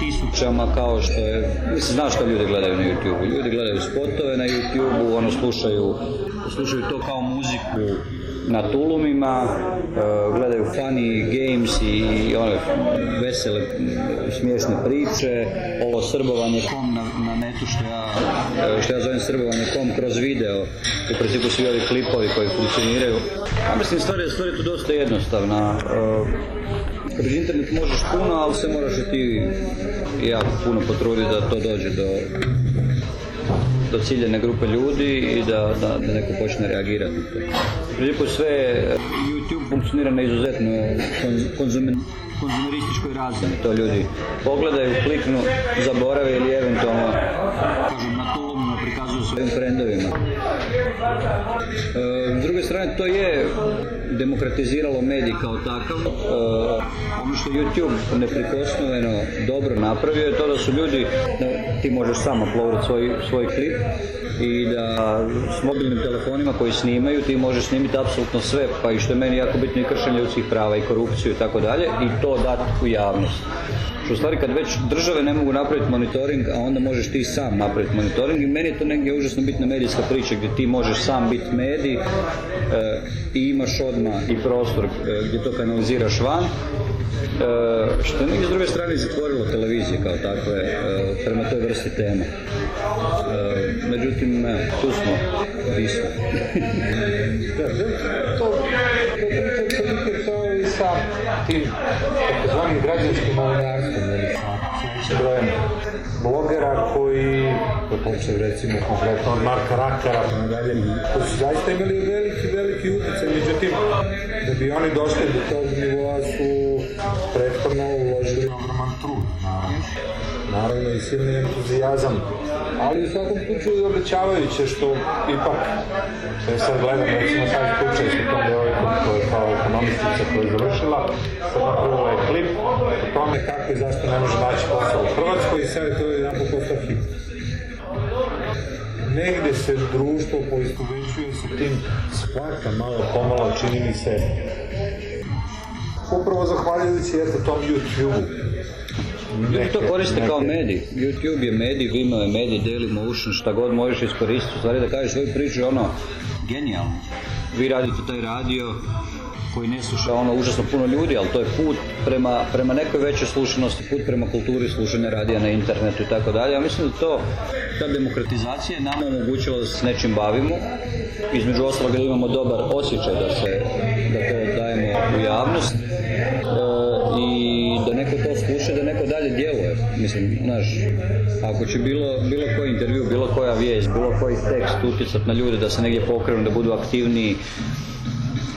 Speaker 17: tisućama kao što je, mislim znaš što ljudi gledaju na YouTube. Ljudi gledaju spotove na YouTube, ono slušaju, slušaju to kao muziku na tulumima, e, gledaju funny games i, one vesele, smiješne priče, ovo srbovanje kom na, na netu što ja, e, što ja zovem srbovanje kom kroz video, u principu svi ovi klipovi koji funkcioniraju. Ja mislim stvar je, stvar je tu dosta jednostavna. E, kroz internet možeš puno, ali se moraš i ti jako puno potruditi da to dođe do, do ciljene grupe ljudi i da, da, da neko počne reagirati to. Principu sve, YouTube funkcionira na izuzetno kon, konzumen, konzumerističkoj razini. To ljudi pogledaju, kliknu, zaborave ili eventualno kažem na tulumima prikazuju svojim frendovima. S druge strane, to je demokratiziralo medij kao takav. E, ono što YouTube neprikosnoveno dobro napravio je to da su ljudi, da ti možeš sam uploaditi svoj, svoj klip i da s mobilnim telefonima koji snimaju ti možeš snimiti apsolutno sve, pa i što je meni jako bitno i kršenje ljudskih prava i korupciju i tako dalje i to dati u javnost. Što u stvari kad već države ne mogu napraviti monitoring, a onda možeš ti sam napraviti monitoring i meni je to negdje užasno bitna medijska priča gdje ti možeš sam biti medij e, i imaš odmah i prostor e, gdje to kanaliziraš van. E, što je s druge strane zatvorilo televizije kao takve e, prema toj vrsti teme. E, međutim, tu smo, di smo.
Speaker 7: to, i sa tim građanskim novinarstvom, brojem blogera koji, počeo recimo konkretno od Marka Rakara, pa koji su zaista imali veliki, veliki utjecaj, međutim, da bi oni došli do tog nivoa su prethodno uložili ogroman trud, naravno. I silni entuzijazam, ali u svakom slučaju obećavajuće što ipak, ja sad gledam recimo sad slučaj sa tom devojkom koja je kao ekonomistica koja je završila, sad napravila o tome kako i zašto ne može naći posao u Hrvatskoj i sad je to jedan postao hit. Negde se društvo poistovećuje sa tim shvata malo pomalo, čini mi se, upravo zahvaljujući eto tom YouTube-u.
Speaker 17: Ljudi to koriste kao medij. YouTube je medij, Vimeo je medij, Dailymotion, šta god možeš iskoristiti. U stvari da kažeš svoju priču je ono genijalno. Vi radite taj radio koji ne sluša ono užasno puno ljudi, ali to je put prema, prema nekoj većoj slušanosti, put prema kulturi slušanja radija na internetu i tako dalje. Ja mislim da to, ta demokratizacija je nama omogućila da se nečim bavimo. Između ostalog da imamo dobar osjećaj da se da to dajemo u javnost. E, i da neko to sluša, da neko dalje djeluje. Mislim, znaš, ako će bilo, bilo koji intervju, bilo koja vijest, bilo koji tekst utjecat na ljude da se negdje pokrenu, da budu aktivniji,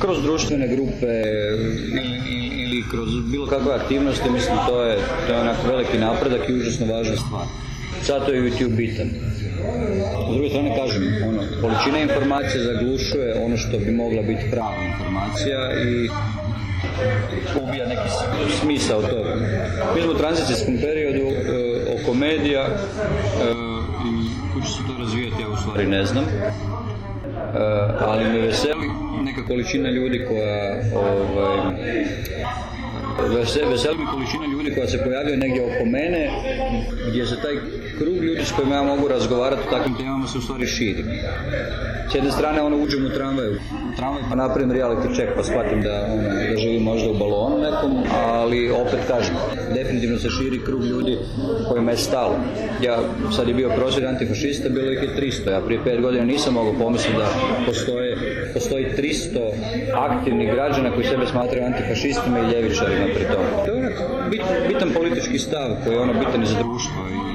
Speaker 17: kroz društvene grupe ili, kroz bilo kakve aktivnosti, mislim, to je, to je onak veliki napredak i užasno važna stvar. Zato je YouTube bitan. S druge strane kažem, ono, količina informacija zaglušuje ono što bi mogla biti prava informacija i ubija neki smisao toga. Mi smo u tranzicijskom periodu e, oko medija e, i kuće se to razvijati, ja u stvari ne znam. E, ali me veseli neka količina ljudi koja ovaj, veseli me količina ljudi koja se pojavljuje negdje oko mene gdje se taj krug ljudi s kojima ja mogu razgovarati o takvim temama se u stvari širi. S jedne strane ono uđem u tramvaj, u tramvaj pa napravim reality check pa shvatim da, ono, da živim možda u balonu nekom, ali opet kažem, definitivno se širi krug ljudi kojima je stalo. Ja sad je bio prosvjed antifašista, bilo ih je 300, ja prije 5 godina nisam mogao pomisliti da postoje, postoji 300 aktivnih građana koji sebe smatraju antifašistima i ljevičarima pri tome. To je onak bitan politički stav koji je ono bitan za društvo i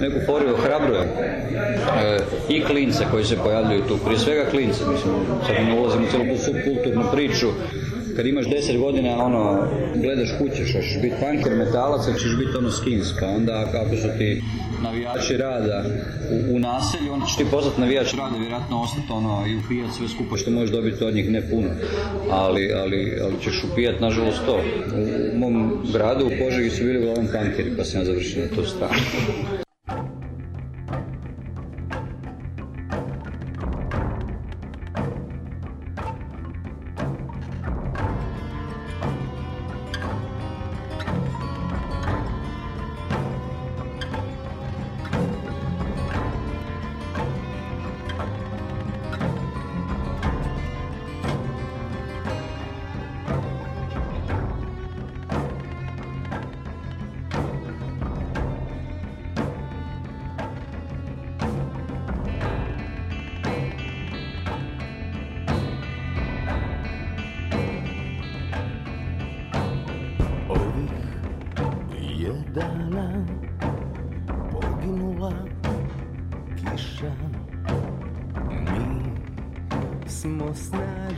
Speaker 17: neku foru ohrabruje e, i klince koji se pojavljuju tu, prije svega klince, mislim, sad ne ulazim u cijelu subkulturnu priču, kad imaš 10 godina, ono, gledaš kuće, što ćeš biti punker, metalac, ili ćeš biti ono skins, pa onda kako su ti navijači rada u, u naselju, onda ćeš ti postati navijač rada, vjerojatno ostati ono i upijat sve skupa što možeš dobiti od njih, ne puno, ali, ali, ali ćeš upijat nažalost to. U, mom gradu u Požegi su bili uglavnom punkeri, pa sam ja završio na tu stranu.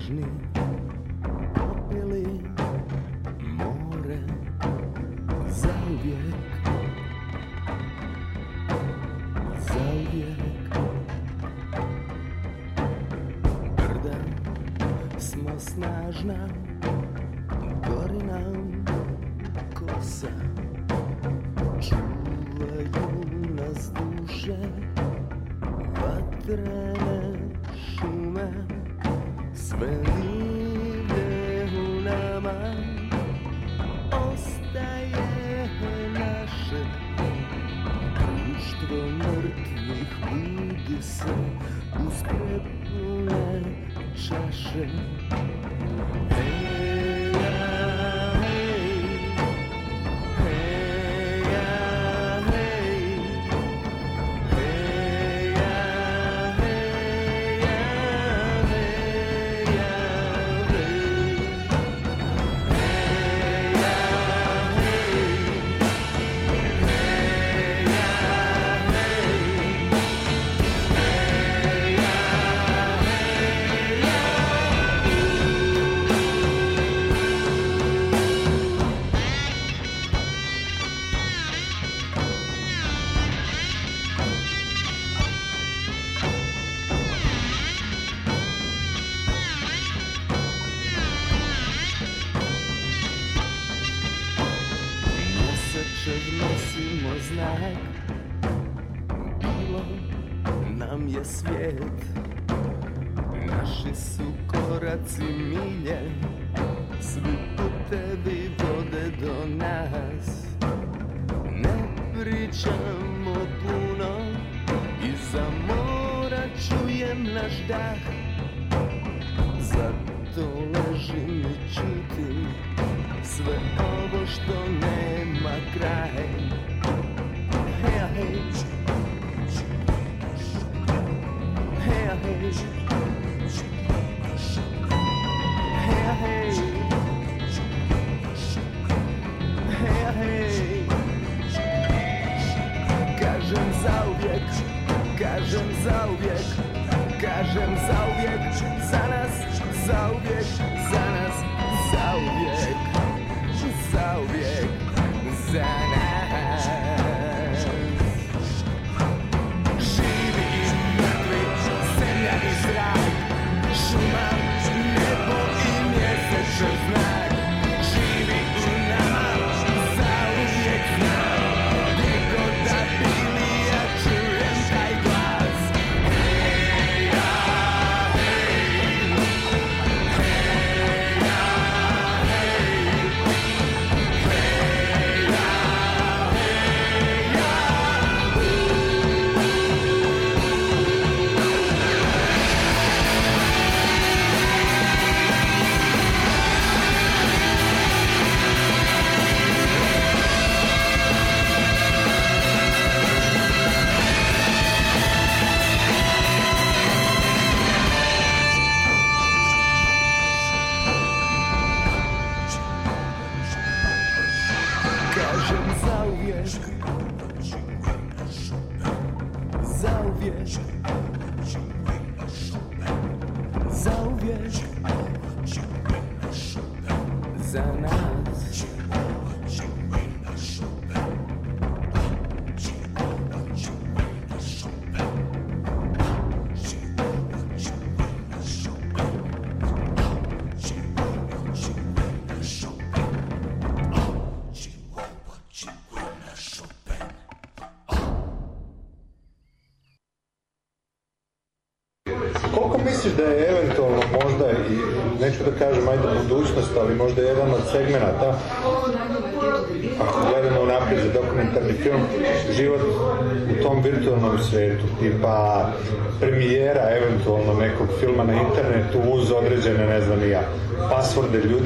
Speaker 21: Snažni Popili more Zauvijek Zauvijek Brda smo snažna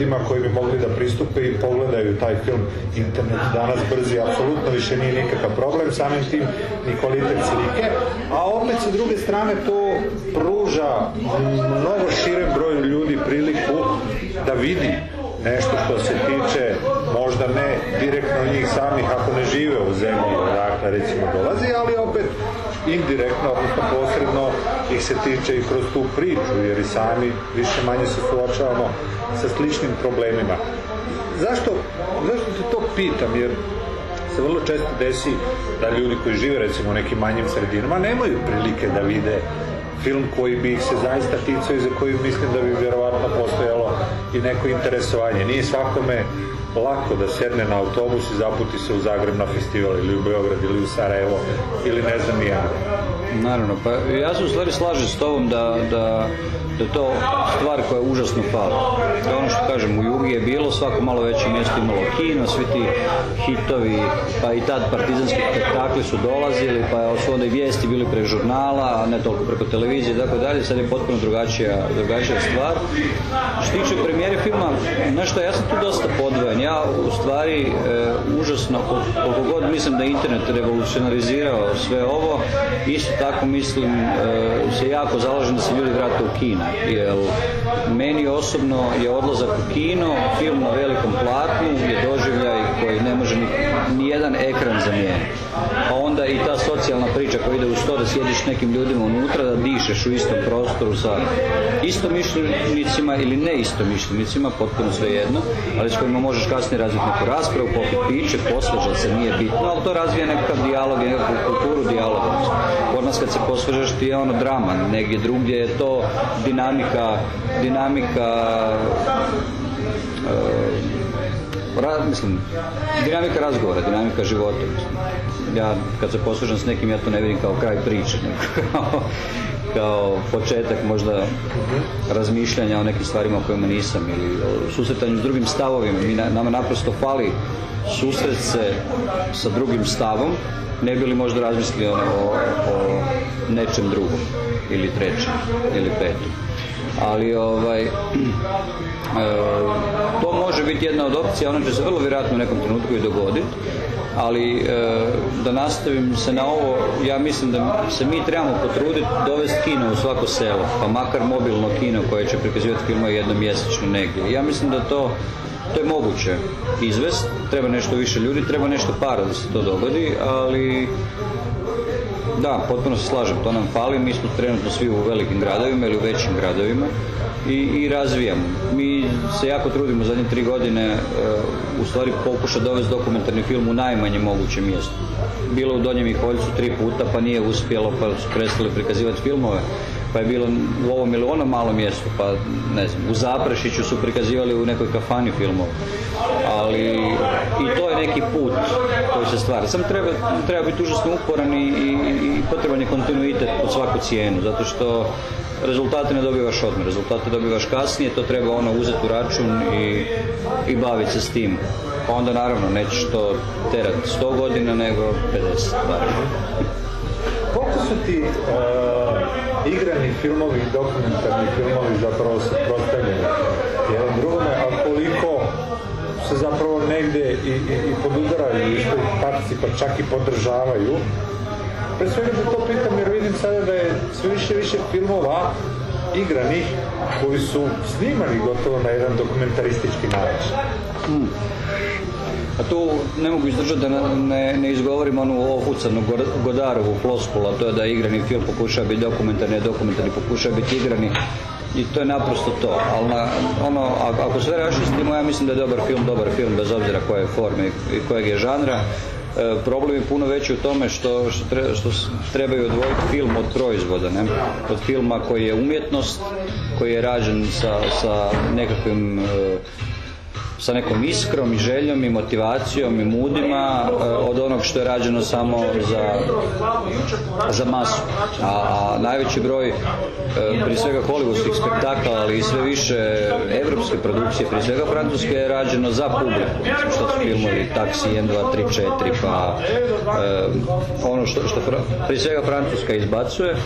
Speaker 7: ljudima koji bi mogli da pristupe i pogledaju taj film. Internet danas brzi, apsolutno više nije nikakav problem, samim tim ni kvalitet slike, a opet sa druge strane to pruža mnogo širem broju ljudi priliku da vidi nešto što se tiče možda ne direktno njih samih ako ne žive u zemlji odakle recimo dolazi, ali opet indirektno, odnosno posredno ih se tiče i kroz tu priču, jer i sami više manje se suočavamo sa sličnim problemima. Zašto, zašto te to pitam? Jer se vrlo često desi da ljudi koji žive recimo u nekim manjim sredinama nemaju prilike da vide film koji bi ih se zaista ticao i za koji mislim da bi vjerovatno postojalo i neko interesovanje. Nije svakome lako da sedne na autobus i zaputi se u Zagreb na festival ili u Beograd ili u Sarajevo ili ne znam ni ja.
Speaker 17: Naravno, pa ja se u stvari slažem s tobom da, da, da je to stvar koja je užasno. To je ono što kažem, u Jugi je bilo, svako malo veće mjesto imalo kino, svi ti hitovi, pa i tad partizanski spektakli su dolazili, pa su onda i vijesti bili pre žurnala, ne toliko preko televizije i tako dalje, sad je potpuno drugačija, drugačija stvar. Što tiče premijere filma, šta, ja sam tu dosta podvojen. Ja u stvari e, užasno, kol- koliko god mislim da internet revolucionarizirao sve ovo, isto tako mislim, e, se jako zalažem da se ljudi vrate u kina. Jer meni osobno je odlazak u kino, film na velikom platnu je doživljaj koji ne može ni, ni jedan ekran zamijeniti. A onda i ta socijalna priča koja ide uz to da sjediš nekim ljudima unutra, da dišeš u istom prostoru sa istomišljenicima ili ne istomišljenicima, potpuno svejedno, ali s kojima možeš kasnije razviti neku raspravu, popit piće, posvežat se, nije bitno, ali to razvija nekakav dijalog nekakvu kulturu dijaloga. Kod nas kad se posvežaš ti je ono drama, negdje drugdje je to dinamika, dinamika e, ra- mislim, dinamika razgovora, dinamika života. Mislim. Ja kad se poslužam s nekim, ja to ne vidim kao kraj priče, nego kao, kao početak možda razmišljanja o nekim stvarima o kojima nisam ili o susretanju s drugim stavovima. Mi, na- nama naprosto fali susret se sa drugim stavom, ne bi li možda razmislili ono o, o nečem drugom ili trećem ili petom. Ali ovaj, e, to može biti jedna od opcija, ono će se vrlo vjerojatno u nekom trenutku i dogoditi, ali e, da nastavim se na ovo, ja mislim da se mi trebamo potruditi dovesti kino u svako selo, pa makar mobilno kino koje će prikazivati filmove jednom mjesečno negdje. Ja mislim da to to je moguće izvest, treba nešto više ljudi, treba nešto para da se to dogodi, ali da, potpuno se slažem, to nam fali, mi smo trenutno svi u velikim gradovima ili u većim gradovima i, i razvijamo. Mi se jako trudimo zadnje tri godine e, u stvari pokušati dovesti dokumentarni film u najmanje moguće mjesto. Bilo u Donjem Miholjcu tri puta pa nije uspjelo pa su prestali prikazivati filmove pa je bilo u ovom ili onom malom mjestu, pa ne znam, u Zaprešiću su prikazivali u nekoj kafani filmova. Ali i to je neki put koji se stvara. Sam treba, treba biti užasno uporan i, i, i potreban je kontinuitet pod svaku cijenu, zato što rezultate ne dobivaš odmah, rezultate dobivaš kasnije, to treba ono uzeti u račun i, i baviti se s tim. Pa onda naravno nećeš to terat 100 godina nego 50 barem.
Speaker 7: Koliko su ti e, igrani filmovi i dokumentarni filmovi zapravo suprotstavljeni jedan drugome, a koliko se zapravo negdje i, i, i podudaraju i što ih participa čak i podržavaju. Pre svega to pitam jer vidim sada da je sve više više filmova igranih koji su snimani gotovo na jedan dokumentaristički način.
Speaker 17: Mm. A tu ne mogu izdržati da ne, ne, izgovorim onu ofucanu Gor- Godarovu floskulu, a to je da igrani film pokušava biti dokumentarni, dokumentarni pokušava biti igrani. I to je naprosto to. Ali na, ono, ako sve raščistimo, ja mislim da je dobar film, dobar film, bez obzira koje je forme i kojeg je žanra. E, problem je puno veći u tome što, što, tre- što trebaju odvojiti film od proizvoda, ne? Od filma koji je umjetnost, koji je rađen sa, sa nekakvim e, sa nekom iskrom i željom i motivacijom i mudima e, od onog što je rađeno samo za, za masu. A, a najveći broj e, prije svega hollywoodskih spektakala, ali i sve više evropske produkcije, prije svega francuske je rađeno za publiku. Što su filmovi Taxi 1, 2, 3, 4, pa e, ono što, što prije svega Francuska izbacuje,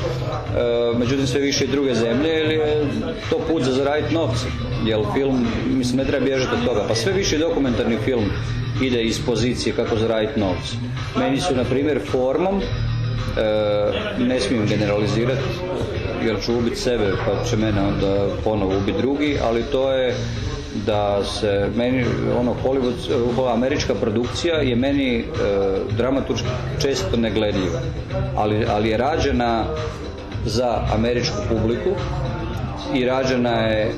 Speaker 17: međutim sve više i druge zemlje, jer je to put za zaraditi novce. Jer film, mislim, ne treba bježati od toga. Pa sve više dokumentarni film ide iz pozicije kako zaraditi novce. Meni su, na primjer, formom, e, ne smijem generalizirati, jer ću ubiti sebe, pa će mene onda ponovo ubiti drugi, ali to je da se meni ono Hollywood, američka produkcija je meni e, dramaturški često negledljiva, ali, ali je rađena za američku publiku i rađena je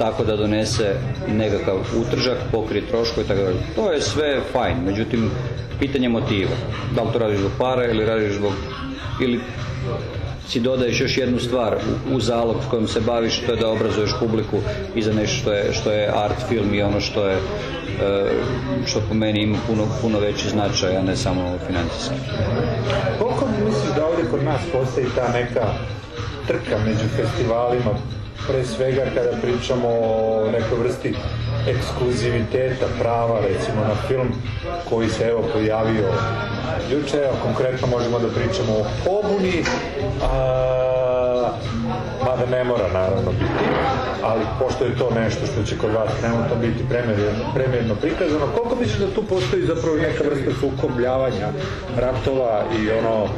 Speaker 17: tako da donese nekakav utržak, pokrije troškove i tako. To je sve fajn, međutim, pitanje motiva. Da li to radiš zbog para ili radiš zbog... ili si dodaješ još jednu stvar u, u zalog s kojom se baviš, to je da obrazuješ publiku i za nešto što je, što je art film i ono što je e, što po meni ima puno, puno veći značaj, a ne samo financijski.
Speaker 22: Koliko misliš da ovdje kod nas postoji ta neka trka među festivalima, pre svega kada pričamo o nekoj vrsti ekskluziviteta prava recimo na film koji se evo pojavio juče, evo konkretno možemo da pričamo o pobuni, a, mada ne mora naravno biti, ali pošto je to nešto što će kod vas trenutno biti premjerno, premjerno prikazano, koliko misliš da tu postoji zapravo neka vrsta sukobljavanja ratova i ono e,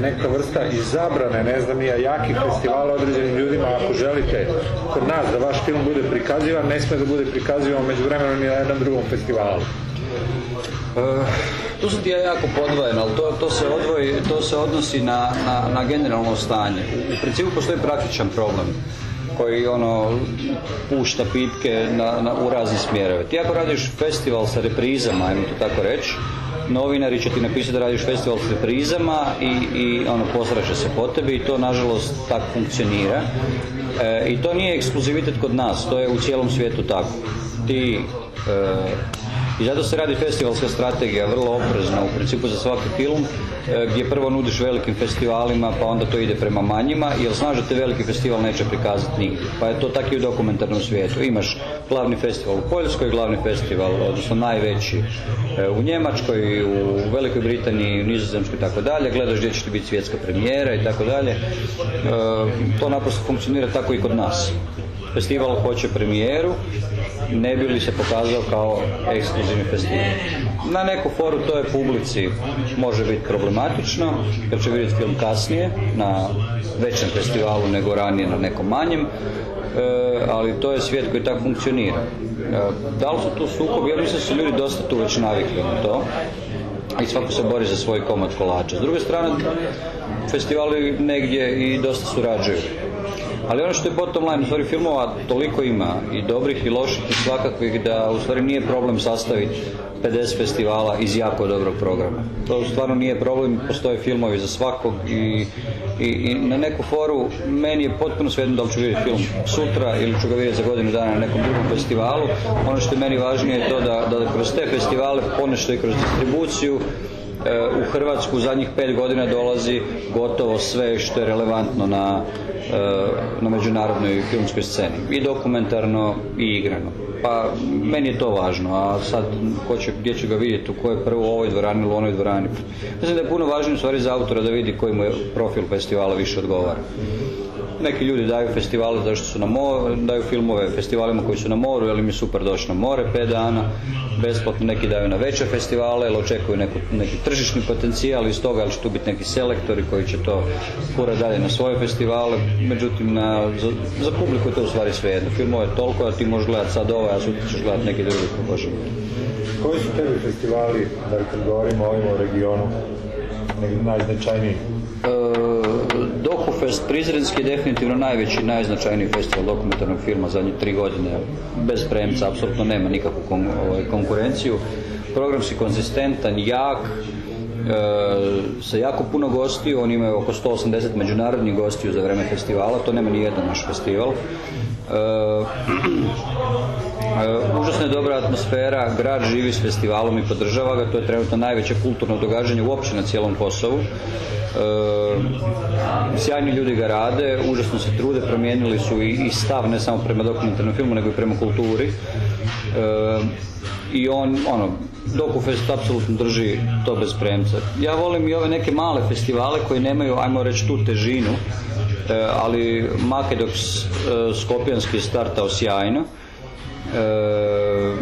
Speaker 22: neka vrsta i zabrane, ne znam ja, jakih festivala određenim ljudima, ako želite kod nas da vaš film bude prikazivan, ne sme da bude prikazivan među vremenom ni na jednom drugom festivalu.
Speaker 17: Uh, tu sam ti ja jako podvojen, ali to, to, se, odvoji, to se odnosi na, na, na generalno stanje. U principu postoji praktičan problem koji ono pušta pitke na, na, u razne smjerove. Ti ako radiš festival sa reprizama, ajmo to tako reći, novinari će ti napisati da radiš festival s reprizama i, i ono posraće se po tebi i to nažalost tako funkcionira. E, I to nije ekskluzivitet kod nas, to je u cijelom svijetu tako. Ti e, i zato se radi festivalska strategija, vrlo oprezna u principu za svaki film, e, gdje prvo nudiš velikim festivalima, pa onda to ide prema manjima, jer znaš da te veliki festival neće prikazati nigdje. Pa je to tako i u dokumentarnom svijetu. Imaš glavni festival u Poljskoj, glavni festival, odnosno najveći e, u Njemačkoj, u Velikoj Britaniji, u Nizozemskoj i tako dalje, gledaš gdje će ti biti svjetska premijera i tako dalje. E, to naprosto funkcionira tako i kod nas. Festival hoće premijeru, ne bi li se pokazao kao ekskluzivni festival. Na neku foru to je publici može biti problematično, jer će vidjeti film kasnije na većem festivalu nego ranije na nekom manjem, e, ali to je svijet koji tako funkcionira. E, da li su tu sukobi? Ja mislim da su ljudi dosta tu već navikli na to i svako se bori za svoj komad kolača. S druge strane, festivali negdje i dosta surađuju. Ali ono što je bottom line, u stvari filmova toliko ima i dobrih i loših i svakakvih da u stvari nije problem sastaviti 50 festivala iz jako dobrog programa. To stvarno nije problem, postoje filmovi za svakog i, i, i na neku foru meni je potpuno svejedno da li ću vidjeti film sutra ili ću ga vidjeti za godinu dana na nekom drugom festivalu. Ono što je meni važnije je to da, da kroz te festivale ponešto i kroz distribuciju u Hrvatsku zadnjih pet godina dolazi gotovo sve što je relevantno na, na međunarodnoj filmskoj sceni. I dokumentarno i igrano. Pa meni je to važno, a sad ko će, gdje će ga vidjeti, u kojoj prvo u ovoj dvorani ili u onoj dvorani. Mislim da je puno važnije stvari za autora da vidi koji mu je profil festivala više odgovara. Neki ljudi daju festivale zato što su na moru, daju filmove festivalima koji su na moru, jer im je super doći na more pet dana, besplatno neki daju na veće festivale, jer očekuju neku, neki tržišni potencijal iz toga, ali će tu biti neki selektori koji će to furati dalje na svoje festivale, međutim na, za, za publiku je to u stvari svejedno. Filmove je toliko da ti možeš gledati sad ovaj, a sutra ćeš gledati neki drugi ko Bože.
Speaker 22: Koji su tebi festivali, da kad govorimo o ovim u regionu, najznačajniji?
Speaker 17: Dokufest Prizrenski je definitivno najveći, najznačajniji festival dokumentarnog filma zadnje tri godine. Bez premca, apsolutno nema nikakvu kon, ovaj, konkurenciju. Program si konzistentan, jak, e, sa jako puno gostiju, oni imaju oko 180 međunarodnih gostiju za vreme festivala, to nema ni jedan naš festival. E, užasno je dobra atmosfera, grad živi s festivalom i podržava ga, to je trenutno najveće kulturno događanje uopće na cijelom Kosovu. E, sjajni ljudi ga rade, užasno se trude, promijenili su i, i stav ne samo prema dokumentarnom filmu nego i prema kulturi. E, I on, ono, Dokufest apsolutno drži to bez premca. Ja volim i ove neke male festivale koji nemaju, ajmo reći, tu težinu, e, ali Makedox e, Skopjanski je startao sjajno. E,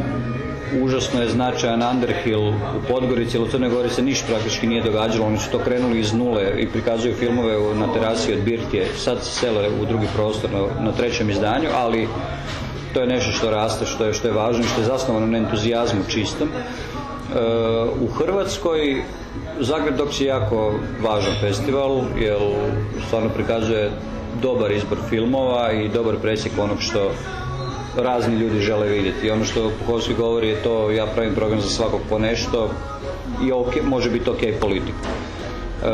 Speaker 17: užasno je značajan Underhill u Podgorici, u Crnoj Gori se ništa praktički nije događalo, oni su to krenuli iz nule i prikazuju filmove na terasi od Birtije, sad se sele u drugi prostor na, na trećem izdanju, ali to je nešto što raste, što je, što je važno i što je zasnovano na entuzijazmu čistom. E, u Hrvatskoj Zagreb Docs je jako važan festival, jer stvarno prikazuje dobar izbor filmova i dobar presjek onog što razni ljudi žele vidjeti. I ono što Puhovski govori je to, ja pravim program za svakog po nešto i ok, može biti ok politika. E,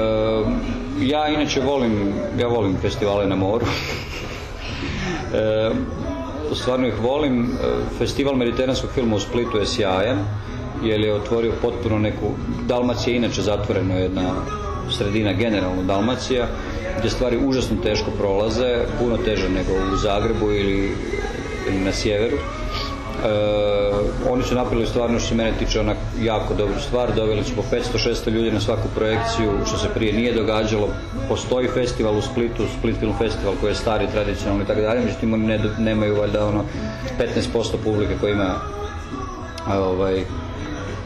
Speaker 17: ja inače volim, ja volim festivale na moru. E, stvarno ih volim. E, Festival mediteranskog filma u Splitu je sjajan, jer je otvorio potpuno neku, Dalmacija je inače zatvoreno jedna sredina, generalno Dalmacija, gdje stvari užasno teško prolaze, puno teže nego u Zagrebu ili na sjeveru. E, oni su napravili stvarno što se mene tiče onak jako dobru stvar, doveli su po 500-600 ljudi na svaku projekciju, što se prije nije događalo. Postoji festival u Splitu, Split Film Festival koji je stari, tradicionalni i tako dalje, međutim oni ne, nemaju valjda ono 15% publike koji ima ovaj,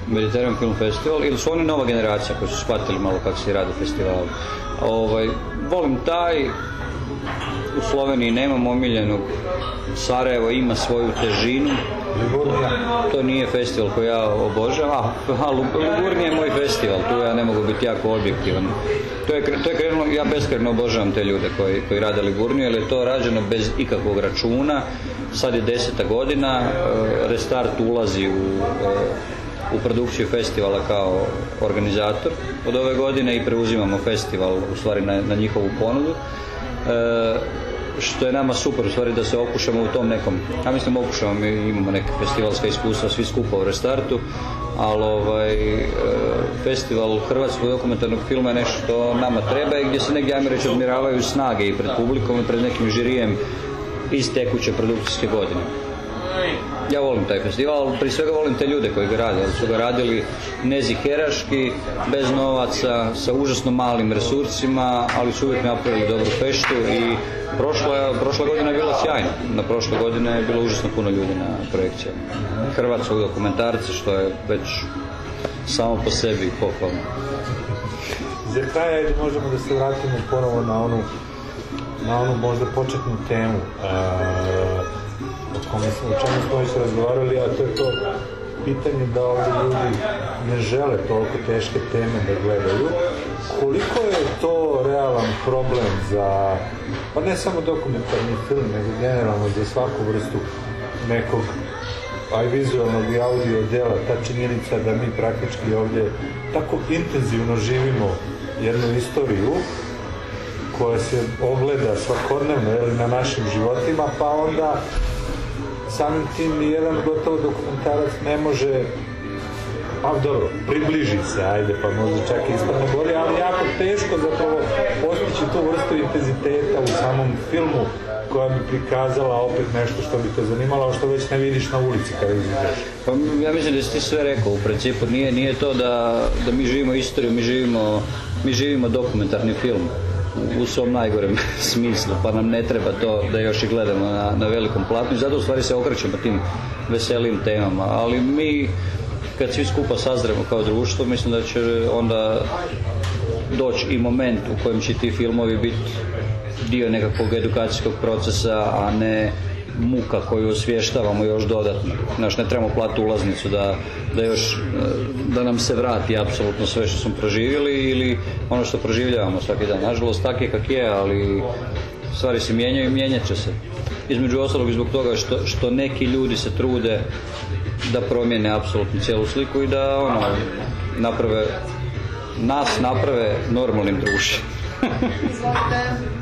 Speaker 17: Mediteran Film Festival ili su oni nova generacija koji su shvatili malo kako se radi festival. Ovaj, volim taj, u Sloveniji nemam omiljenog, Sarajevo ima svoju težinu, to nije festival koji ja obožavam, a Ligurnija je moj festival, tu ja ne mogu biti jako objektivan. To je, to je krenulo, ja beskreno obožavam te ljude koji, koji rade Ligurniju, jer je to rađeno bez ikakvog računa, sad je deseta godina, e, Restart ulazi u e, u produkciju festivala kao organizator. Od ove godine i preuzimamo festival u stvari na, na njihovu ponudu. E, što je nama super u stvari da se okušamo u tom nekom, ja mislim okušamo, mi imamo neke festivalska iskustva svi skupa u restartu, ali ovaj, e, festival hrvatskog dokumentarnog filma je nešto što nama treba i gdje se negdje, ajmo reći, odmiravaju snage i pred publikom i pred nekim žirijem iz tekuće produkcijske godine. Ja volim taj festival, prije svega volim te ljude koji ga rade, ali su ga radili neziheraški, bez novaca, sa užasno malim resursima, ali su uvijek napravili dobru feštu i prošla, prošla godina je bila sjajna. Na prošle godine je bilo užasno puno ljudi na projekcijama. Hrvatskog dokumentarca, što je već samo po sebi pohvalno.
Speaker 7: Za kraj možemo da se vratimo ponovo na onu na onu možda početnu temu e, o, čemu smo već razgovarali, a to je to pitanje da ovdje ljudi ne žele toliko teške teme da gledaju. Koliko je to realan problem za, pa ne samo dokumentarni film, nego generalno za svaku vrstu nekog a i vizualnog i audio dela, ta činjenica da mi praktički ovdje tako intenzivno živimo jednu istoriju koja se ogleda svakodnevno na našim životima, pa onda samim tim ni jedan gotovo dokumentarac ne može a dobro, približi se, ajde, pa možda čak i ispravno bolje, ali jako teško zapravo postići tu vrstu intenziteta u samom filmu koja bi prikazala opet nešto što bi te zanimalo, a što već ne vidiš na ulici kada izađeš.
Speaker 17: Pa ja mislim da si ti sve rekao u principu, nije, nije to da, da mi živimo istoriju, mi živimo, mi živimo dokumentarni film u svom najgorem smislu, pa nam ne treba to da još i gledamo na, na velikom platnu i zato u stvari se okrećemo tim veselim temama, ali mi kad svi skupa sazremo kao društvo, mislim da će onda doći i moment u kojem će ti filmovi biti dio nekakvog edukacijskog procesa, a ne muka koju osvještavamo još dodatno. Znaš, ne trebamo platiti ulaznicu da, da još, e, da nam se vrati apsolutno sve što smo proživjeli ili ono što proživljavamo svaki dan. Nažalost, tak je kak je, ali stvari se mijenjaju i mijenjat će se. Između ostalog i zbog toga što, što neki ljudi se trude da promijene apsolutno cijelu sliku i da ono, naprave, nas naprave normalnim društvom.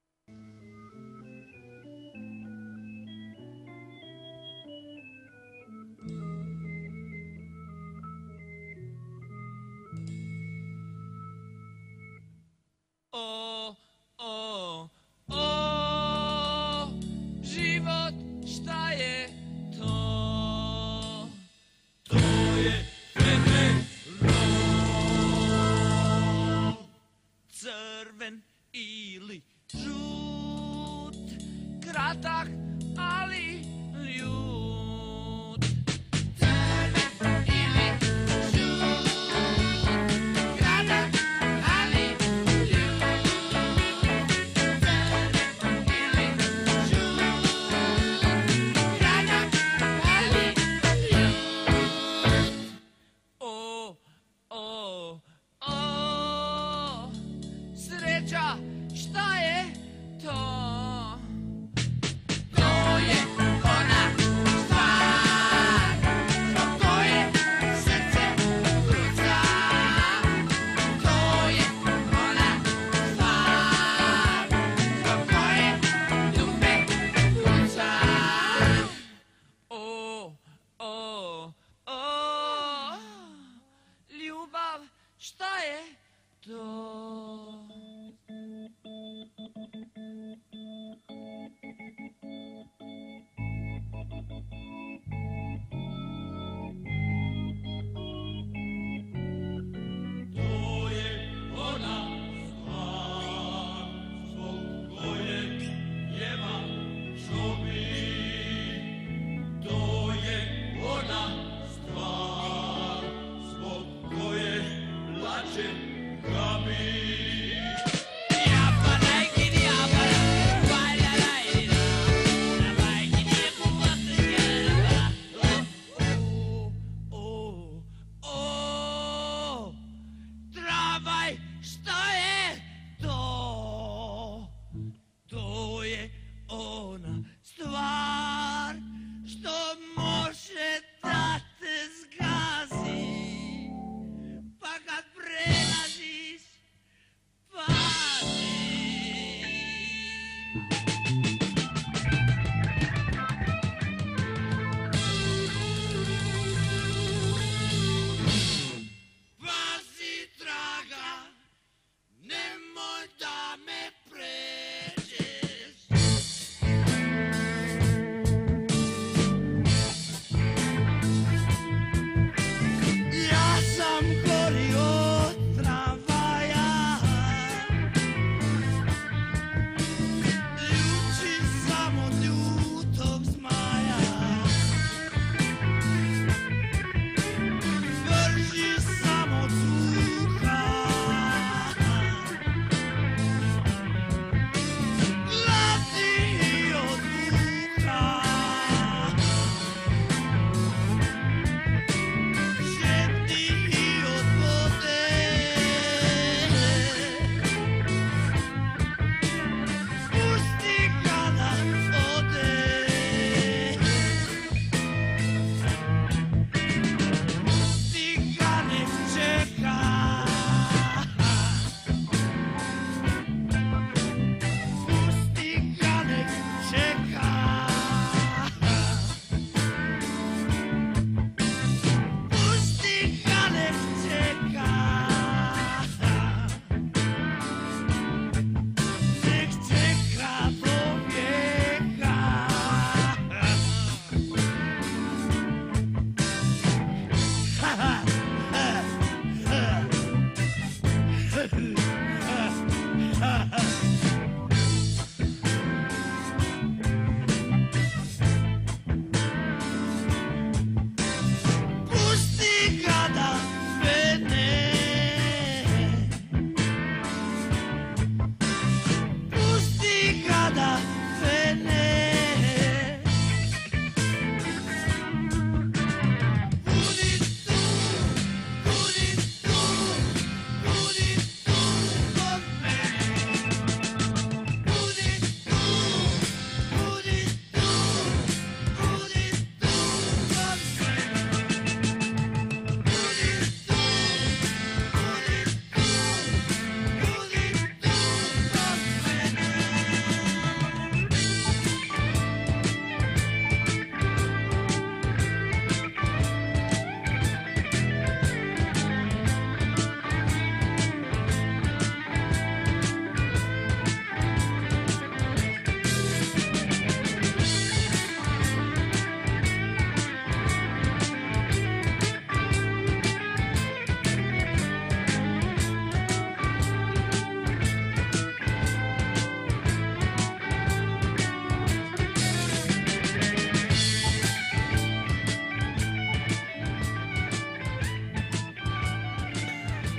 Speaker 18: latach Lord.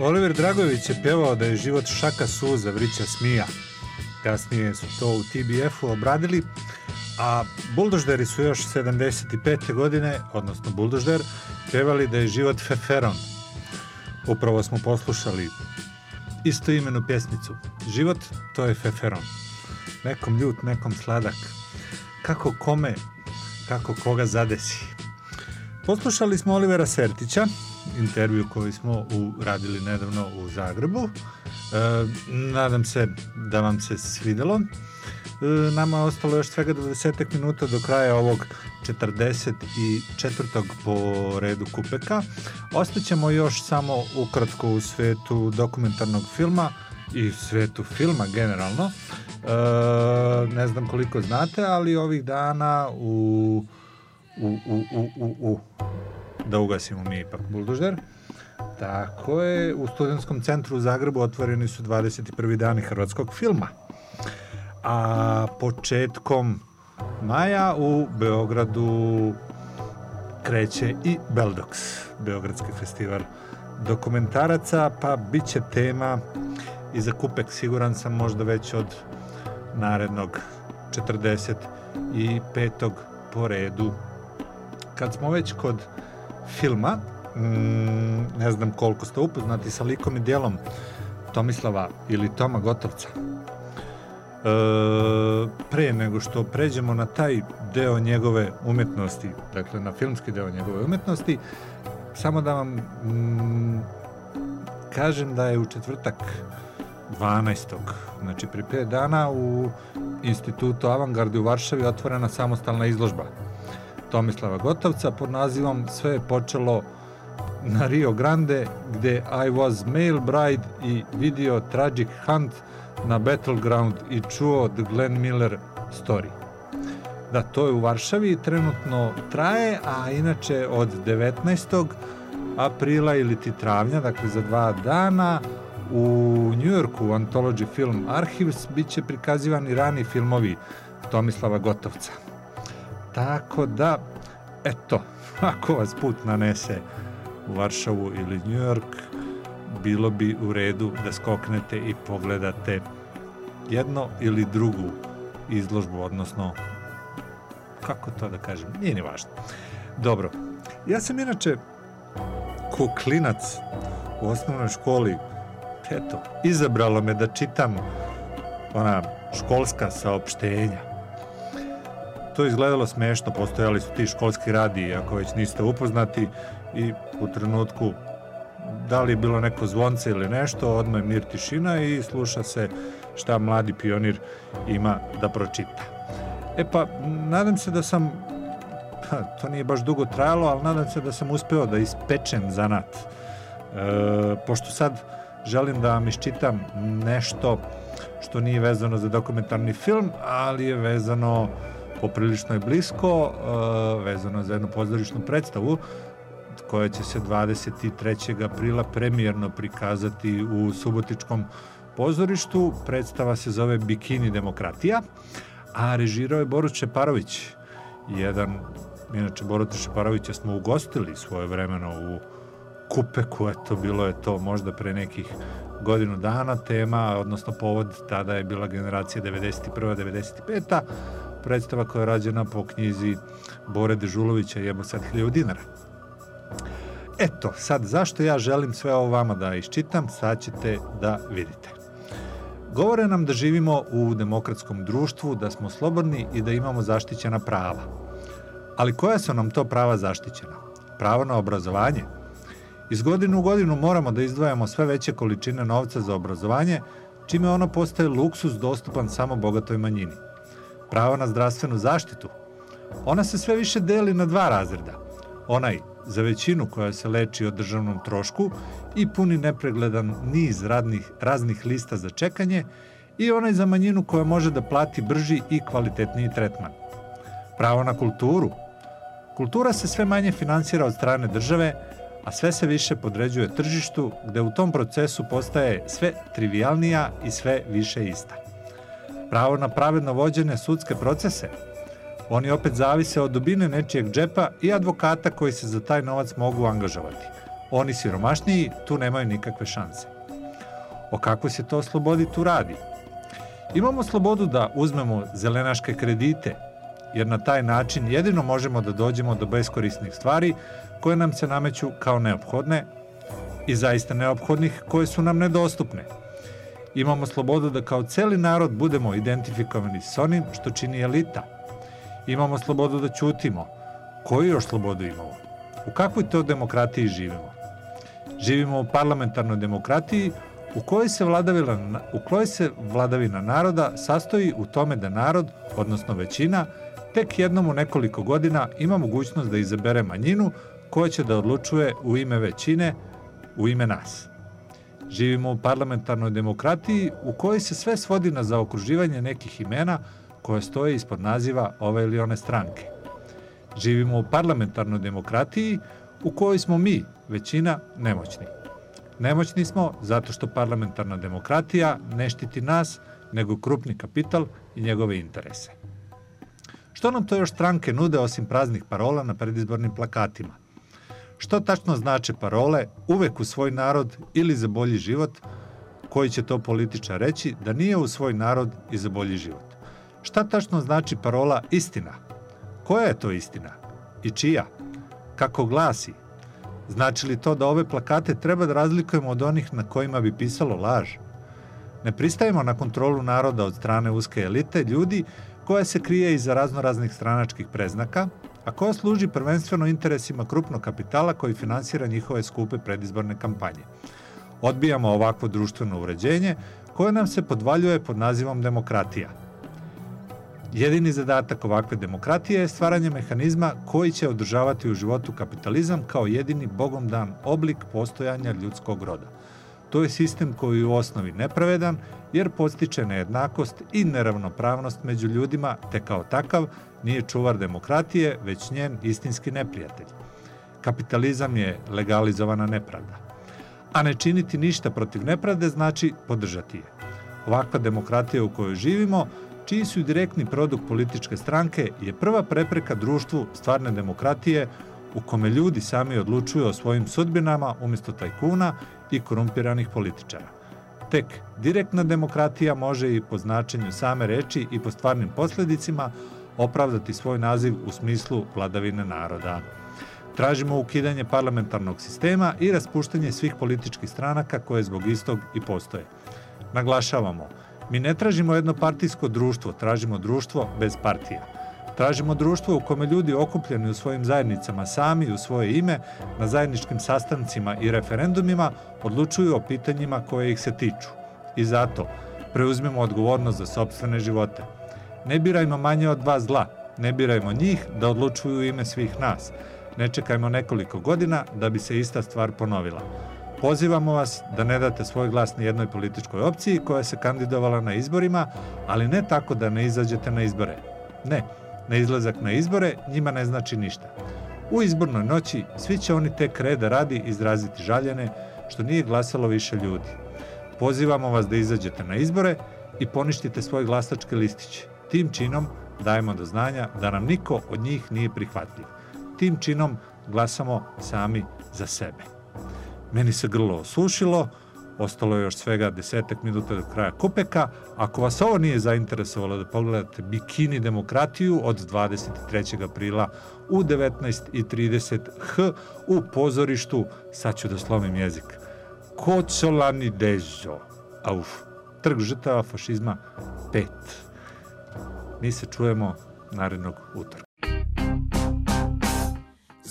Speaker 7: Oliver Dragović je pjevao da je život šaka suza, vrića smija. Kasnije su to u TBF-u obradili, a buldožderi su još 75. godine, odnosno buldožder, pjevali da je život feferon. Upravo smo poslušali isto imenu pjesmicu. Život, to je feferon. Nekom ljut, nekom sladak. Kako kome, kako koga zadesi. Poslušali smo Olivera Sertića, intervju koji smo radili nedavno u Zagrebu. E, nadam se da vam se svidelo. E, nama je ostalo još svega 20 minuta do kraja ovog 44. po redu kupeka. Ostaćemo još samo ukratko u svetu dokumentarnog filma i svetu filma generalno. E, ne znam koliko znate, ali ovih dana u, u, u, u, u da ugasimo mi ipak buldožer. Tako je, u studentskom centru u Zagrebu otvoreni su 21. dani hrvatskog filma. A početkom maja u Beogradu kreće i Beldox, Beogradski festival dokumentaraca, pa bit će tema i za kupek siguran sam možda već od narednog 45. po redu. Kad smo već kod filma, mm, ne znam koliko ste upoznati sa likom i dijelom Tomislava ili Toma Gotovca. E, pre nego što pređemo na taj deo njegove umjetnosti, dakle na filmski deo njegove umjetnosti, samo da vam mm, kažem da je u četvrtak 12. znači pri 5 dana u institutu Avangardi u Varšavi otvorena samostalna izložba Tomislava Gotovca pod nazivom Sve je počelo na Rio Grande gdje I was male bride i video Tragic Hunt na Battleground i čuo The Glenn Miller story. Da, to je u Varšavi, trenutno traje, a inače od 19. aprila ili ti travnja, dakle za dva dana, u New Yorku u Anthology Film Archives bit će prikazivani rani filmovi Tomislava Gotovca. Tako da, eto, ako vas put nanese u Varšavu ili New York, bilo bi u redu da skoknete i pogledate jedno ili drugu izložbu, odnosno, kako to da kažem, nije ni važno. Dobro, ja sam inače ko klinac u osnovnoj školi, eto, izabralo me da čitam ona školska saopštenja to izgledalo smešno, postojali su ti školski radiji, ako već niste upoznati i u trenutku da li je bilo neko zvonce ili nešto, odmah je mir tišina i sluša se šta mladi pionir ima da pročita. E pa, nadam se da sam, ha, to nije baš dugo trajalo, ali nadam se da sam uspeo da ispečem zanat. E, pošto sad želim da vam iščitam nešto što nije vezano za dokumentarni film, ali je vezano poprilično je blisko, uh, vezano za jednu pozorišnu predstavu. koja će se 23. aprila premijerno prikazati u Subotičkom pozorištu. Predstava se zove Bikini demokratija, a režirao je Borut Čeparović, jedan, inače Boruta Šeparovića smo ugostili svoje vremeno u Kupeku, eto, bilo je to možda pre nekih godinu dana tema, odnosno povod tada je bila generacija 91. 95. predstava koja je rađena po knjizi Bore Dežulovića Jebo sad hiljadu dinara. Eto, sad zašto ja želim sve ovo vama da iščitam, sad ćete da vidite. Govore nam da živimo u demokratskom društvu, da smo slobodni i da imamo zaštićena prava. Ali koja su nam to prava zaštićena? Pravo na obrazovanje? Iz godine u godinu moramo da izdvajamo sve veće količine novca za obrazovanje, čime ono postaje luksus dostupan samo bogatoj manjini. Pravo na zdravstvenu zaštitu? Ona se sve više deli na dva razreda. Onaj za većinu koja se leči o državnom trošku i puni nepregledan niz radnih, raznih lista za čekanje i onaj za manjinu koja može da plati brži i kvalitetniji tretman. Pravo na kulturu. Kultura se sve manje finansira od strane države, a sve se više podređuje tržištu, gde u tom procesu postaje sve trivialnija i sve više ista. Pravo na pravedno vođene sudske procese. Oni opet zavise od dubine nečijeg džepa i advokata koji se za taj novac mogu angažovati. Oni siromašniji tu nemaju nikakve šanse. O kakvoj se to slobodi tu radi? Imamo slobodu da uzmemo zelenaške kredite, jer na taj način jedino možemo da dođemo do beskorisnih stvari koje nam se nameću kao neophodne i zaista neophodnih koje su nam nedostupne. Imamo slobodu da kao celi narod budemo identifikovani s onim što čini elita. Imamo slobodu da ćutimo. Koju još slobodu imamo? U kakvoj to demokratiji živimo? Živimo u parlamentarnoj demokratiji u kojoj se vladavina, u kojoj se vladavina naroda sastoji u tome da narod, odnosno većina, tek jednom u nekoliko godina ima mogućnost da izabere manjinu koja će da odlučuje u ime većine, u ime nas. Živimo u parlamentarnoj demokratiji u kojoj se sve svodi na zaokruživanje nekih imena koje stoje ispod naziva ove ili one stranke. Živimo u parlamentarnoj demokratiji u kojoj smo mi, većina, nemoćni. Nemoćni smo zato što parlamentarna demokratija ne štiti nas, nego krupni kapital i njegove interese. Što nam to još stranke nude osim praznih parola na predizbornim plakatima? Što tačno znače parole uvek u svoj narod ili za bolji život, koji će to političar reći da nije u svoj narod i za bolji život? Šta tačno znači parola istina? Koja je to istina? I čija? Kako glasi? Znači li to da ove plakate treba da razlikujemo od onih na kojima bi pisalo laž? Ne pristajemo na kontrolu naroda od strane uske elite ljudi koja se krije iza raznoraznih stranačkih preznaka, a koja služi prvenstveno interesima krupnog kapitala koji finansira njihove skupe predizborne kampanje. Odbijamo ovakvo društveno uređenje koje nam se podvaljuje pod nazivom demokratija. Jedini zadatak ovakve demokratije je stvaranje mehanizma koji će održavati u životu kapitalizam kao jedini bogom dan oblik postojanja ljudskog roda. To je sistem koji je u osnovi nepravedan jer postiče nejednakost i neravnopravnost među ljudima te kao takav nije čuvar demokratije već njen istinski neprijatelj. Kapitalizam je legalizovana nepravda. A ne činiti ništa protiv nepravde znači podržati je. Ovakva demokratija u kojoj živimo čiji su direktni produkt političke stranke je prva prepreka društvu stvarne demokratije u kome ljudi sami odlučuju o svojim sudbinama umjesto tajkuna i korumpiranih političara. Tek direktna demokratija može i po značenju same reči i po stvarnim posljedicima opravdati svoj naziv u smislu vladavine naroda. Tražimo ukidanje parlamentarnog sistema i raspuštanje svih političkih stranaka koje zbog istog i postoje. Naglašavamo, mi ne tražimo jednopartijsko društvo, tražimo društvo bez partija. Tražimo društvo u kome ljudi okupljeni u svojim zajednicama sami u svoje ime na zajedničkim sastancima i referendumima odlučuju o pitanjima koje ih se tiču. I zato preuzmemo odgovornost za sobstvene živote. Ne birajmo manje od dva zla, ne birajmo njih da odlučuju u ime svih nas. Ne čekajmo nekoliko godina da bi se ista stvar ponovila. Pozivamo vas da ne date svoj glas ni jednoj političkoj opciji koja se kandidovala na izborima, ali ne tako da ne izađete na izbore. Ne, neizlazak na izbore njima ne znači ništa. U izbornoj noći svi će oni tek reda radi izraziti žaljene što nije glasalo više ljudi. Pozivamo vas da izađete na izbore i poništite svoje glasačke listiće. Tim činom dajemo do znanja da nam niko od njih nije prihvatljiv. Tim činom glasamo sami za sebe. Meni se grlo osušilo, ostalo je još svega desetak minuta do kraja kupeka. Ako vas ovo nije zainteresovalo da pogledate Bikini demokratiju od 23. aprila u 19.30 h u pozorištu, sad ću da slomim jezik, Kocolani Dežo, auf, trg žrtava fašizma 5. Mi se čujemo narednog utorka.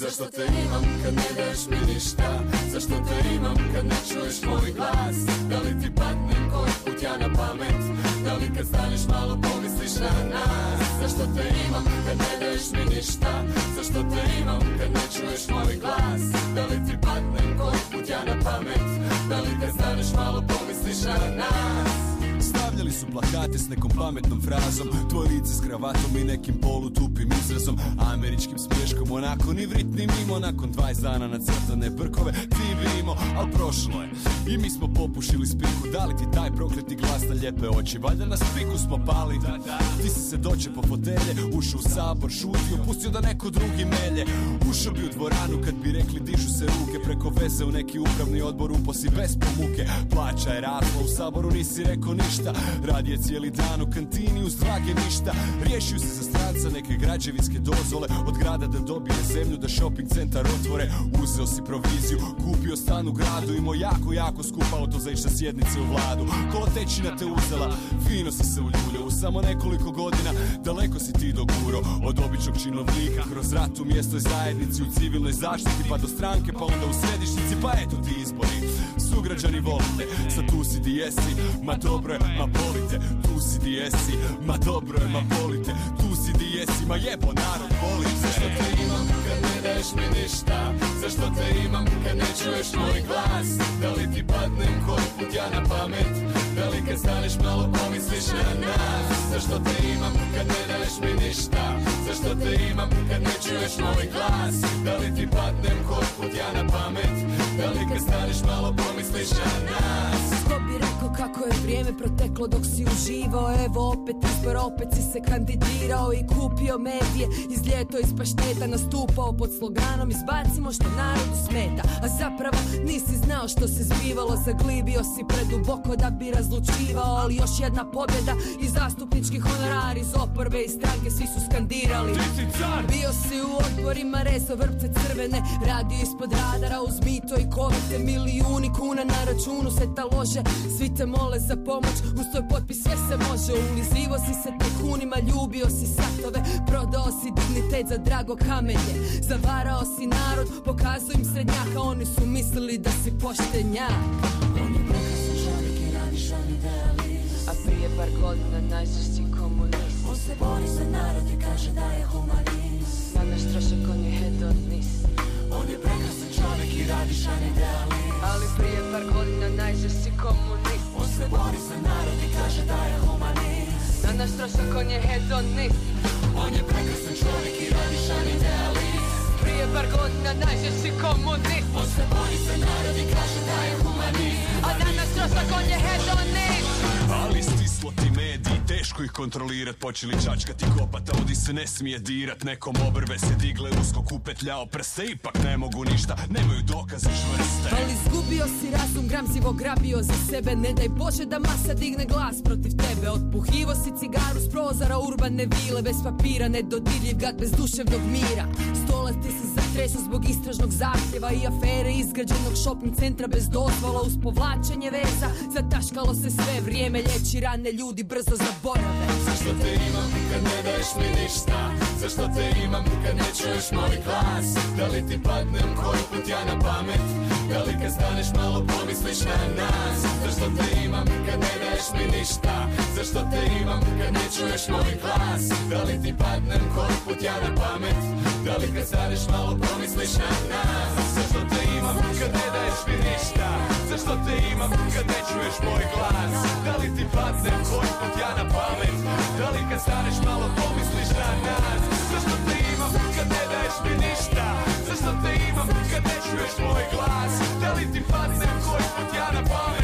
Speaker 23: Zašto te imam kad ne daješ mi ništa? Zašto te imam kad ne čuješ moj glas? Da li ti padnem koji put ja na pamet? Da li kad staneš malo pomisliš na nas? Zašto te imam kad ne daješ mi ništa? Zašto te imam kad ne čuješ moj glas? Da li ti padnem koji put ja na pamet? Da li kad staneš malo pomisliš na nas
Speaker 24: Stavljali su plakate s nekom pametnom frazom. Tvoje lice s kravatom i nekim polutupim izrazom. Američkim smješkom onako ni vrit ni mimo. Nakon 20 dana na crtane brkove civimo Al prošlo je. I mi smo popušili spiku Da li ti taj prokleti glas na lijepe oči. Valjda na spiku smo pali. Ti si se doće po fotelje Ušao u sabor, šutio, pustio da neko drugi melje. Ušao bi u dvoranu kad bi rekli dižu se ruke Preko veze u neki upravni odbor uposi bez pomuke. Plaća je rasla u saboru nisi rekao ništa Rad je cijeli dan u kantini uz drage ništa. Riješio se za stranca neke građevinske dozvole. Od grada da dobije zemlju da shopping centar otvore. Uzeo si proviziju, kupio stan u gradu. Imao jako, jako skupa auto za na sjednice u vladu. Kolotečina te uzela, fino si se uljuljio U samo nekoliko godina daleko si ti doguro. Od običnog činovnika kroz rat u mjestoj zajednici U civilnoj zaštiti pa do stranke pa onda u središnici Pa eto ti izbori. Sugrađani volite, sad tu si di jesi Ma dobro je, ma volite Tu si di jesi, ma dobro je, ma volite Tu si di jesi, ma jebo narod volite.
Speaker 23: Zašto te imam kad ne daješ mi ništa? Zašto te imam kad ne čuješ moj glas? Da li ti padnem koji put ja na pamet? Da li kad staneš malo pomisliš na nas? Zašto te imam kad ne daješ mi ništa? Zašto te imam kad ne čuješ moj glas Da li ti padnem koji put ja na pamet? Da li kad staneš malo pomisliš na nas?
Speaker 25: Ko bi rekao kako je vrijeme proteklo dok si uživao Evo opet izbor, opet si se kandidirao i kupio medije. Iz ljeto iz pašteta nastupao pod sloganom Izbacimo što narodu smeta. A zapravo nisi znao što se zbivalo Zaglibio si preduboko da bi razlučivao. Ali još jedna pobjeda i zastupnički honorar iz oporbe i stranke Svi su skandirali. Bio si u odborima rezo vrpce crvene Radio ispod radara uz mito i kovite Milijuni kuna na računu se talože Svi te mole za pomoć Uz tvoj potpis sve se može Ulizivo si se tajkunima Ljubio si satove Prodao si dignitet za drago kamenje Zavarao si narod Pokazuj im srednjaka Oni su mislili da si poštenjak.
Speaker 23: On je prekrasan čovjek i radiš on idealist
Speaker 25: A prije par godina najžešći komunist.
Speaker 23: On se bori za narod i kaže da je humanist
Speaker 25: Na naš trošak on je hedonist
Speaker 23: On je prekrasan čovjek i radiš on idealist.
Speaker 25: Ali prije par godina najžešći komunist.
Speaker 23: On se bori za narod i kaže da je humanist.
Speaker 25: Na naš trošak on je hedonist
Speaker 23: On je prekrasan čovjek i radiš on idealist.
Speaker 25: Prije par godina najžešći komunist.
Speaker 23: On se bori za narod i kaže da je humanist.
Speaker 25: A danas trošak on je hedonist
Speaker 24: Ali stislo ti mediji, teško ih kontrolirat Počeli čačkati kopata, ovdje se ne smije dirat. Nekom obrve se digle usko kupetljao prste Ipak ne mogu ništa, nemaju dokaze čvrste
Speaker 25: Ali izgubio si razum, gramzivo grabio za sebe Ne daj Bože da masa digne glas protiv tebe. Otpuhivo si cigaru s prozora urbane vile Bez papira, nedodirljiv gad bez duševnog mira. Stoleti si zatresu zbog istražnog zahtjeva I afere izgrađenog shopping centra bez dozvola Uz povlačenje veza. Zataškalo se sve vrijeme Lječi rane ljudi brzo zaborave.
Speaker 23: Zašto te imam kad ne daješ mi ništa? Zašto te imam kad ne čuješ moj glas? Da li ti padnem koji put ja na pamet? Da li kad staneš malo pomisliš na nas? Zašto te imam kad ne daješ mi ništa? Zašto te imam kad ne čuješ moj glas? Da li ti padnem koji put ja na pamet? Da li kad staneš malo pomisliš na nas? Zašto te imam kad ne daješ mi ništa? Zašto te imam kad ne čuješ moj glas? Da li ti padne koji put ja na pamet. Da li kad staneš malo pomisliš na nas? Zašto te imam kad ne daješ mi ništa?
Speaker 18: Zašto te imam kad ne čuješ moj glas? Da li ti padne koji put ja na pamet?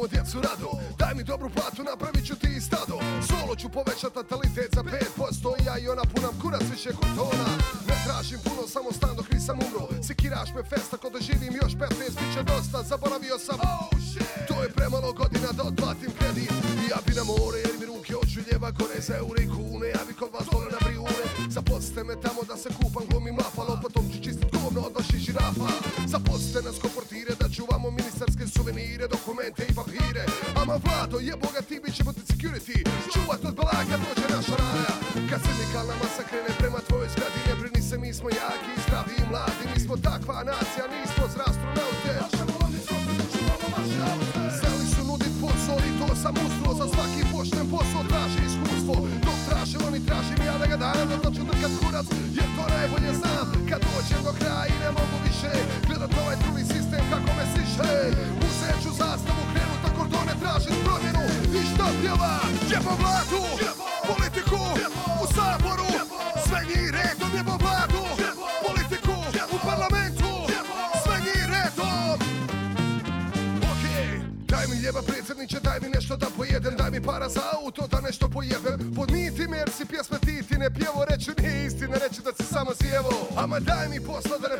Speaker 26: Imao djecu rado Daj mi dobru platu, napravit ću ti i stado. Solo ću povećat natalitet za 5% I ja i ona punam kurac više kod tona. Ne tražim puno, samo stan dok nisam umro. Sekiraš me festa, ko doživim još 15 Bit će dosta, zaboravio sam. Oh, To je premalo godina da otplatim kredit. I ja bi na more, jer mi ruke oču ljeva gore Za eure i kune, ja bi kod vas dole na brijune. Zaposlite me tamo da se kupam, glumim lafalo Potom ću čistit govno od vaših žirafa Zaposlite nas ko portire da čuvamo ministarske suvenire Dokumente Vlado, je boga ti, bit ćemo ti security. Čuvat od balaga dođe naša raja Kad sindikalna masa krene prema tvojoj zgradi Ne brini se, mi smo jaki, zdravi i mladi. Mi smo takva nacija, nismo za astronaute Vladu, politiku U saboru, sve njih redom Jebo vladu, politiku U parlamentu, sve njih redom. Okej, daj mi ljeba predsjedniče, daj mi nešto da pojedem Daj mi para za auto da nešto pojebem Podmiti me jer si pjesme ti ti ne pjevo Reću nije istina, reći da si samo zjevo Ama daj mi posla da ne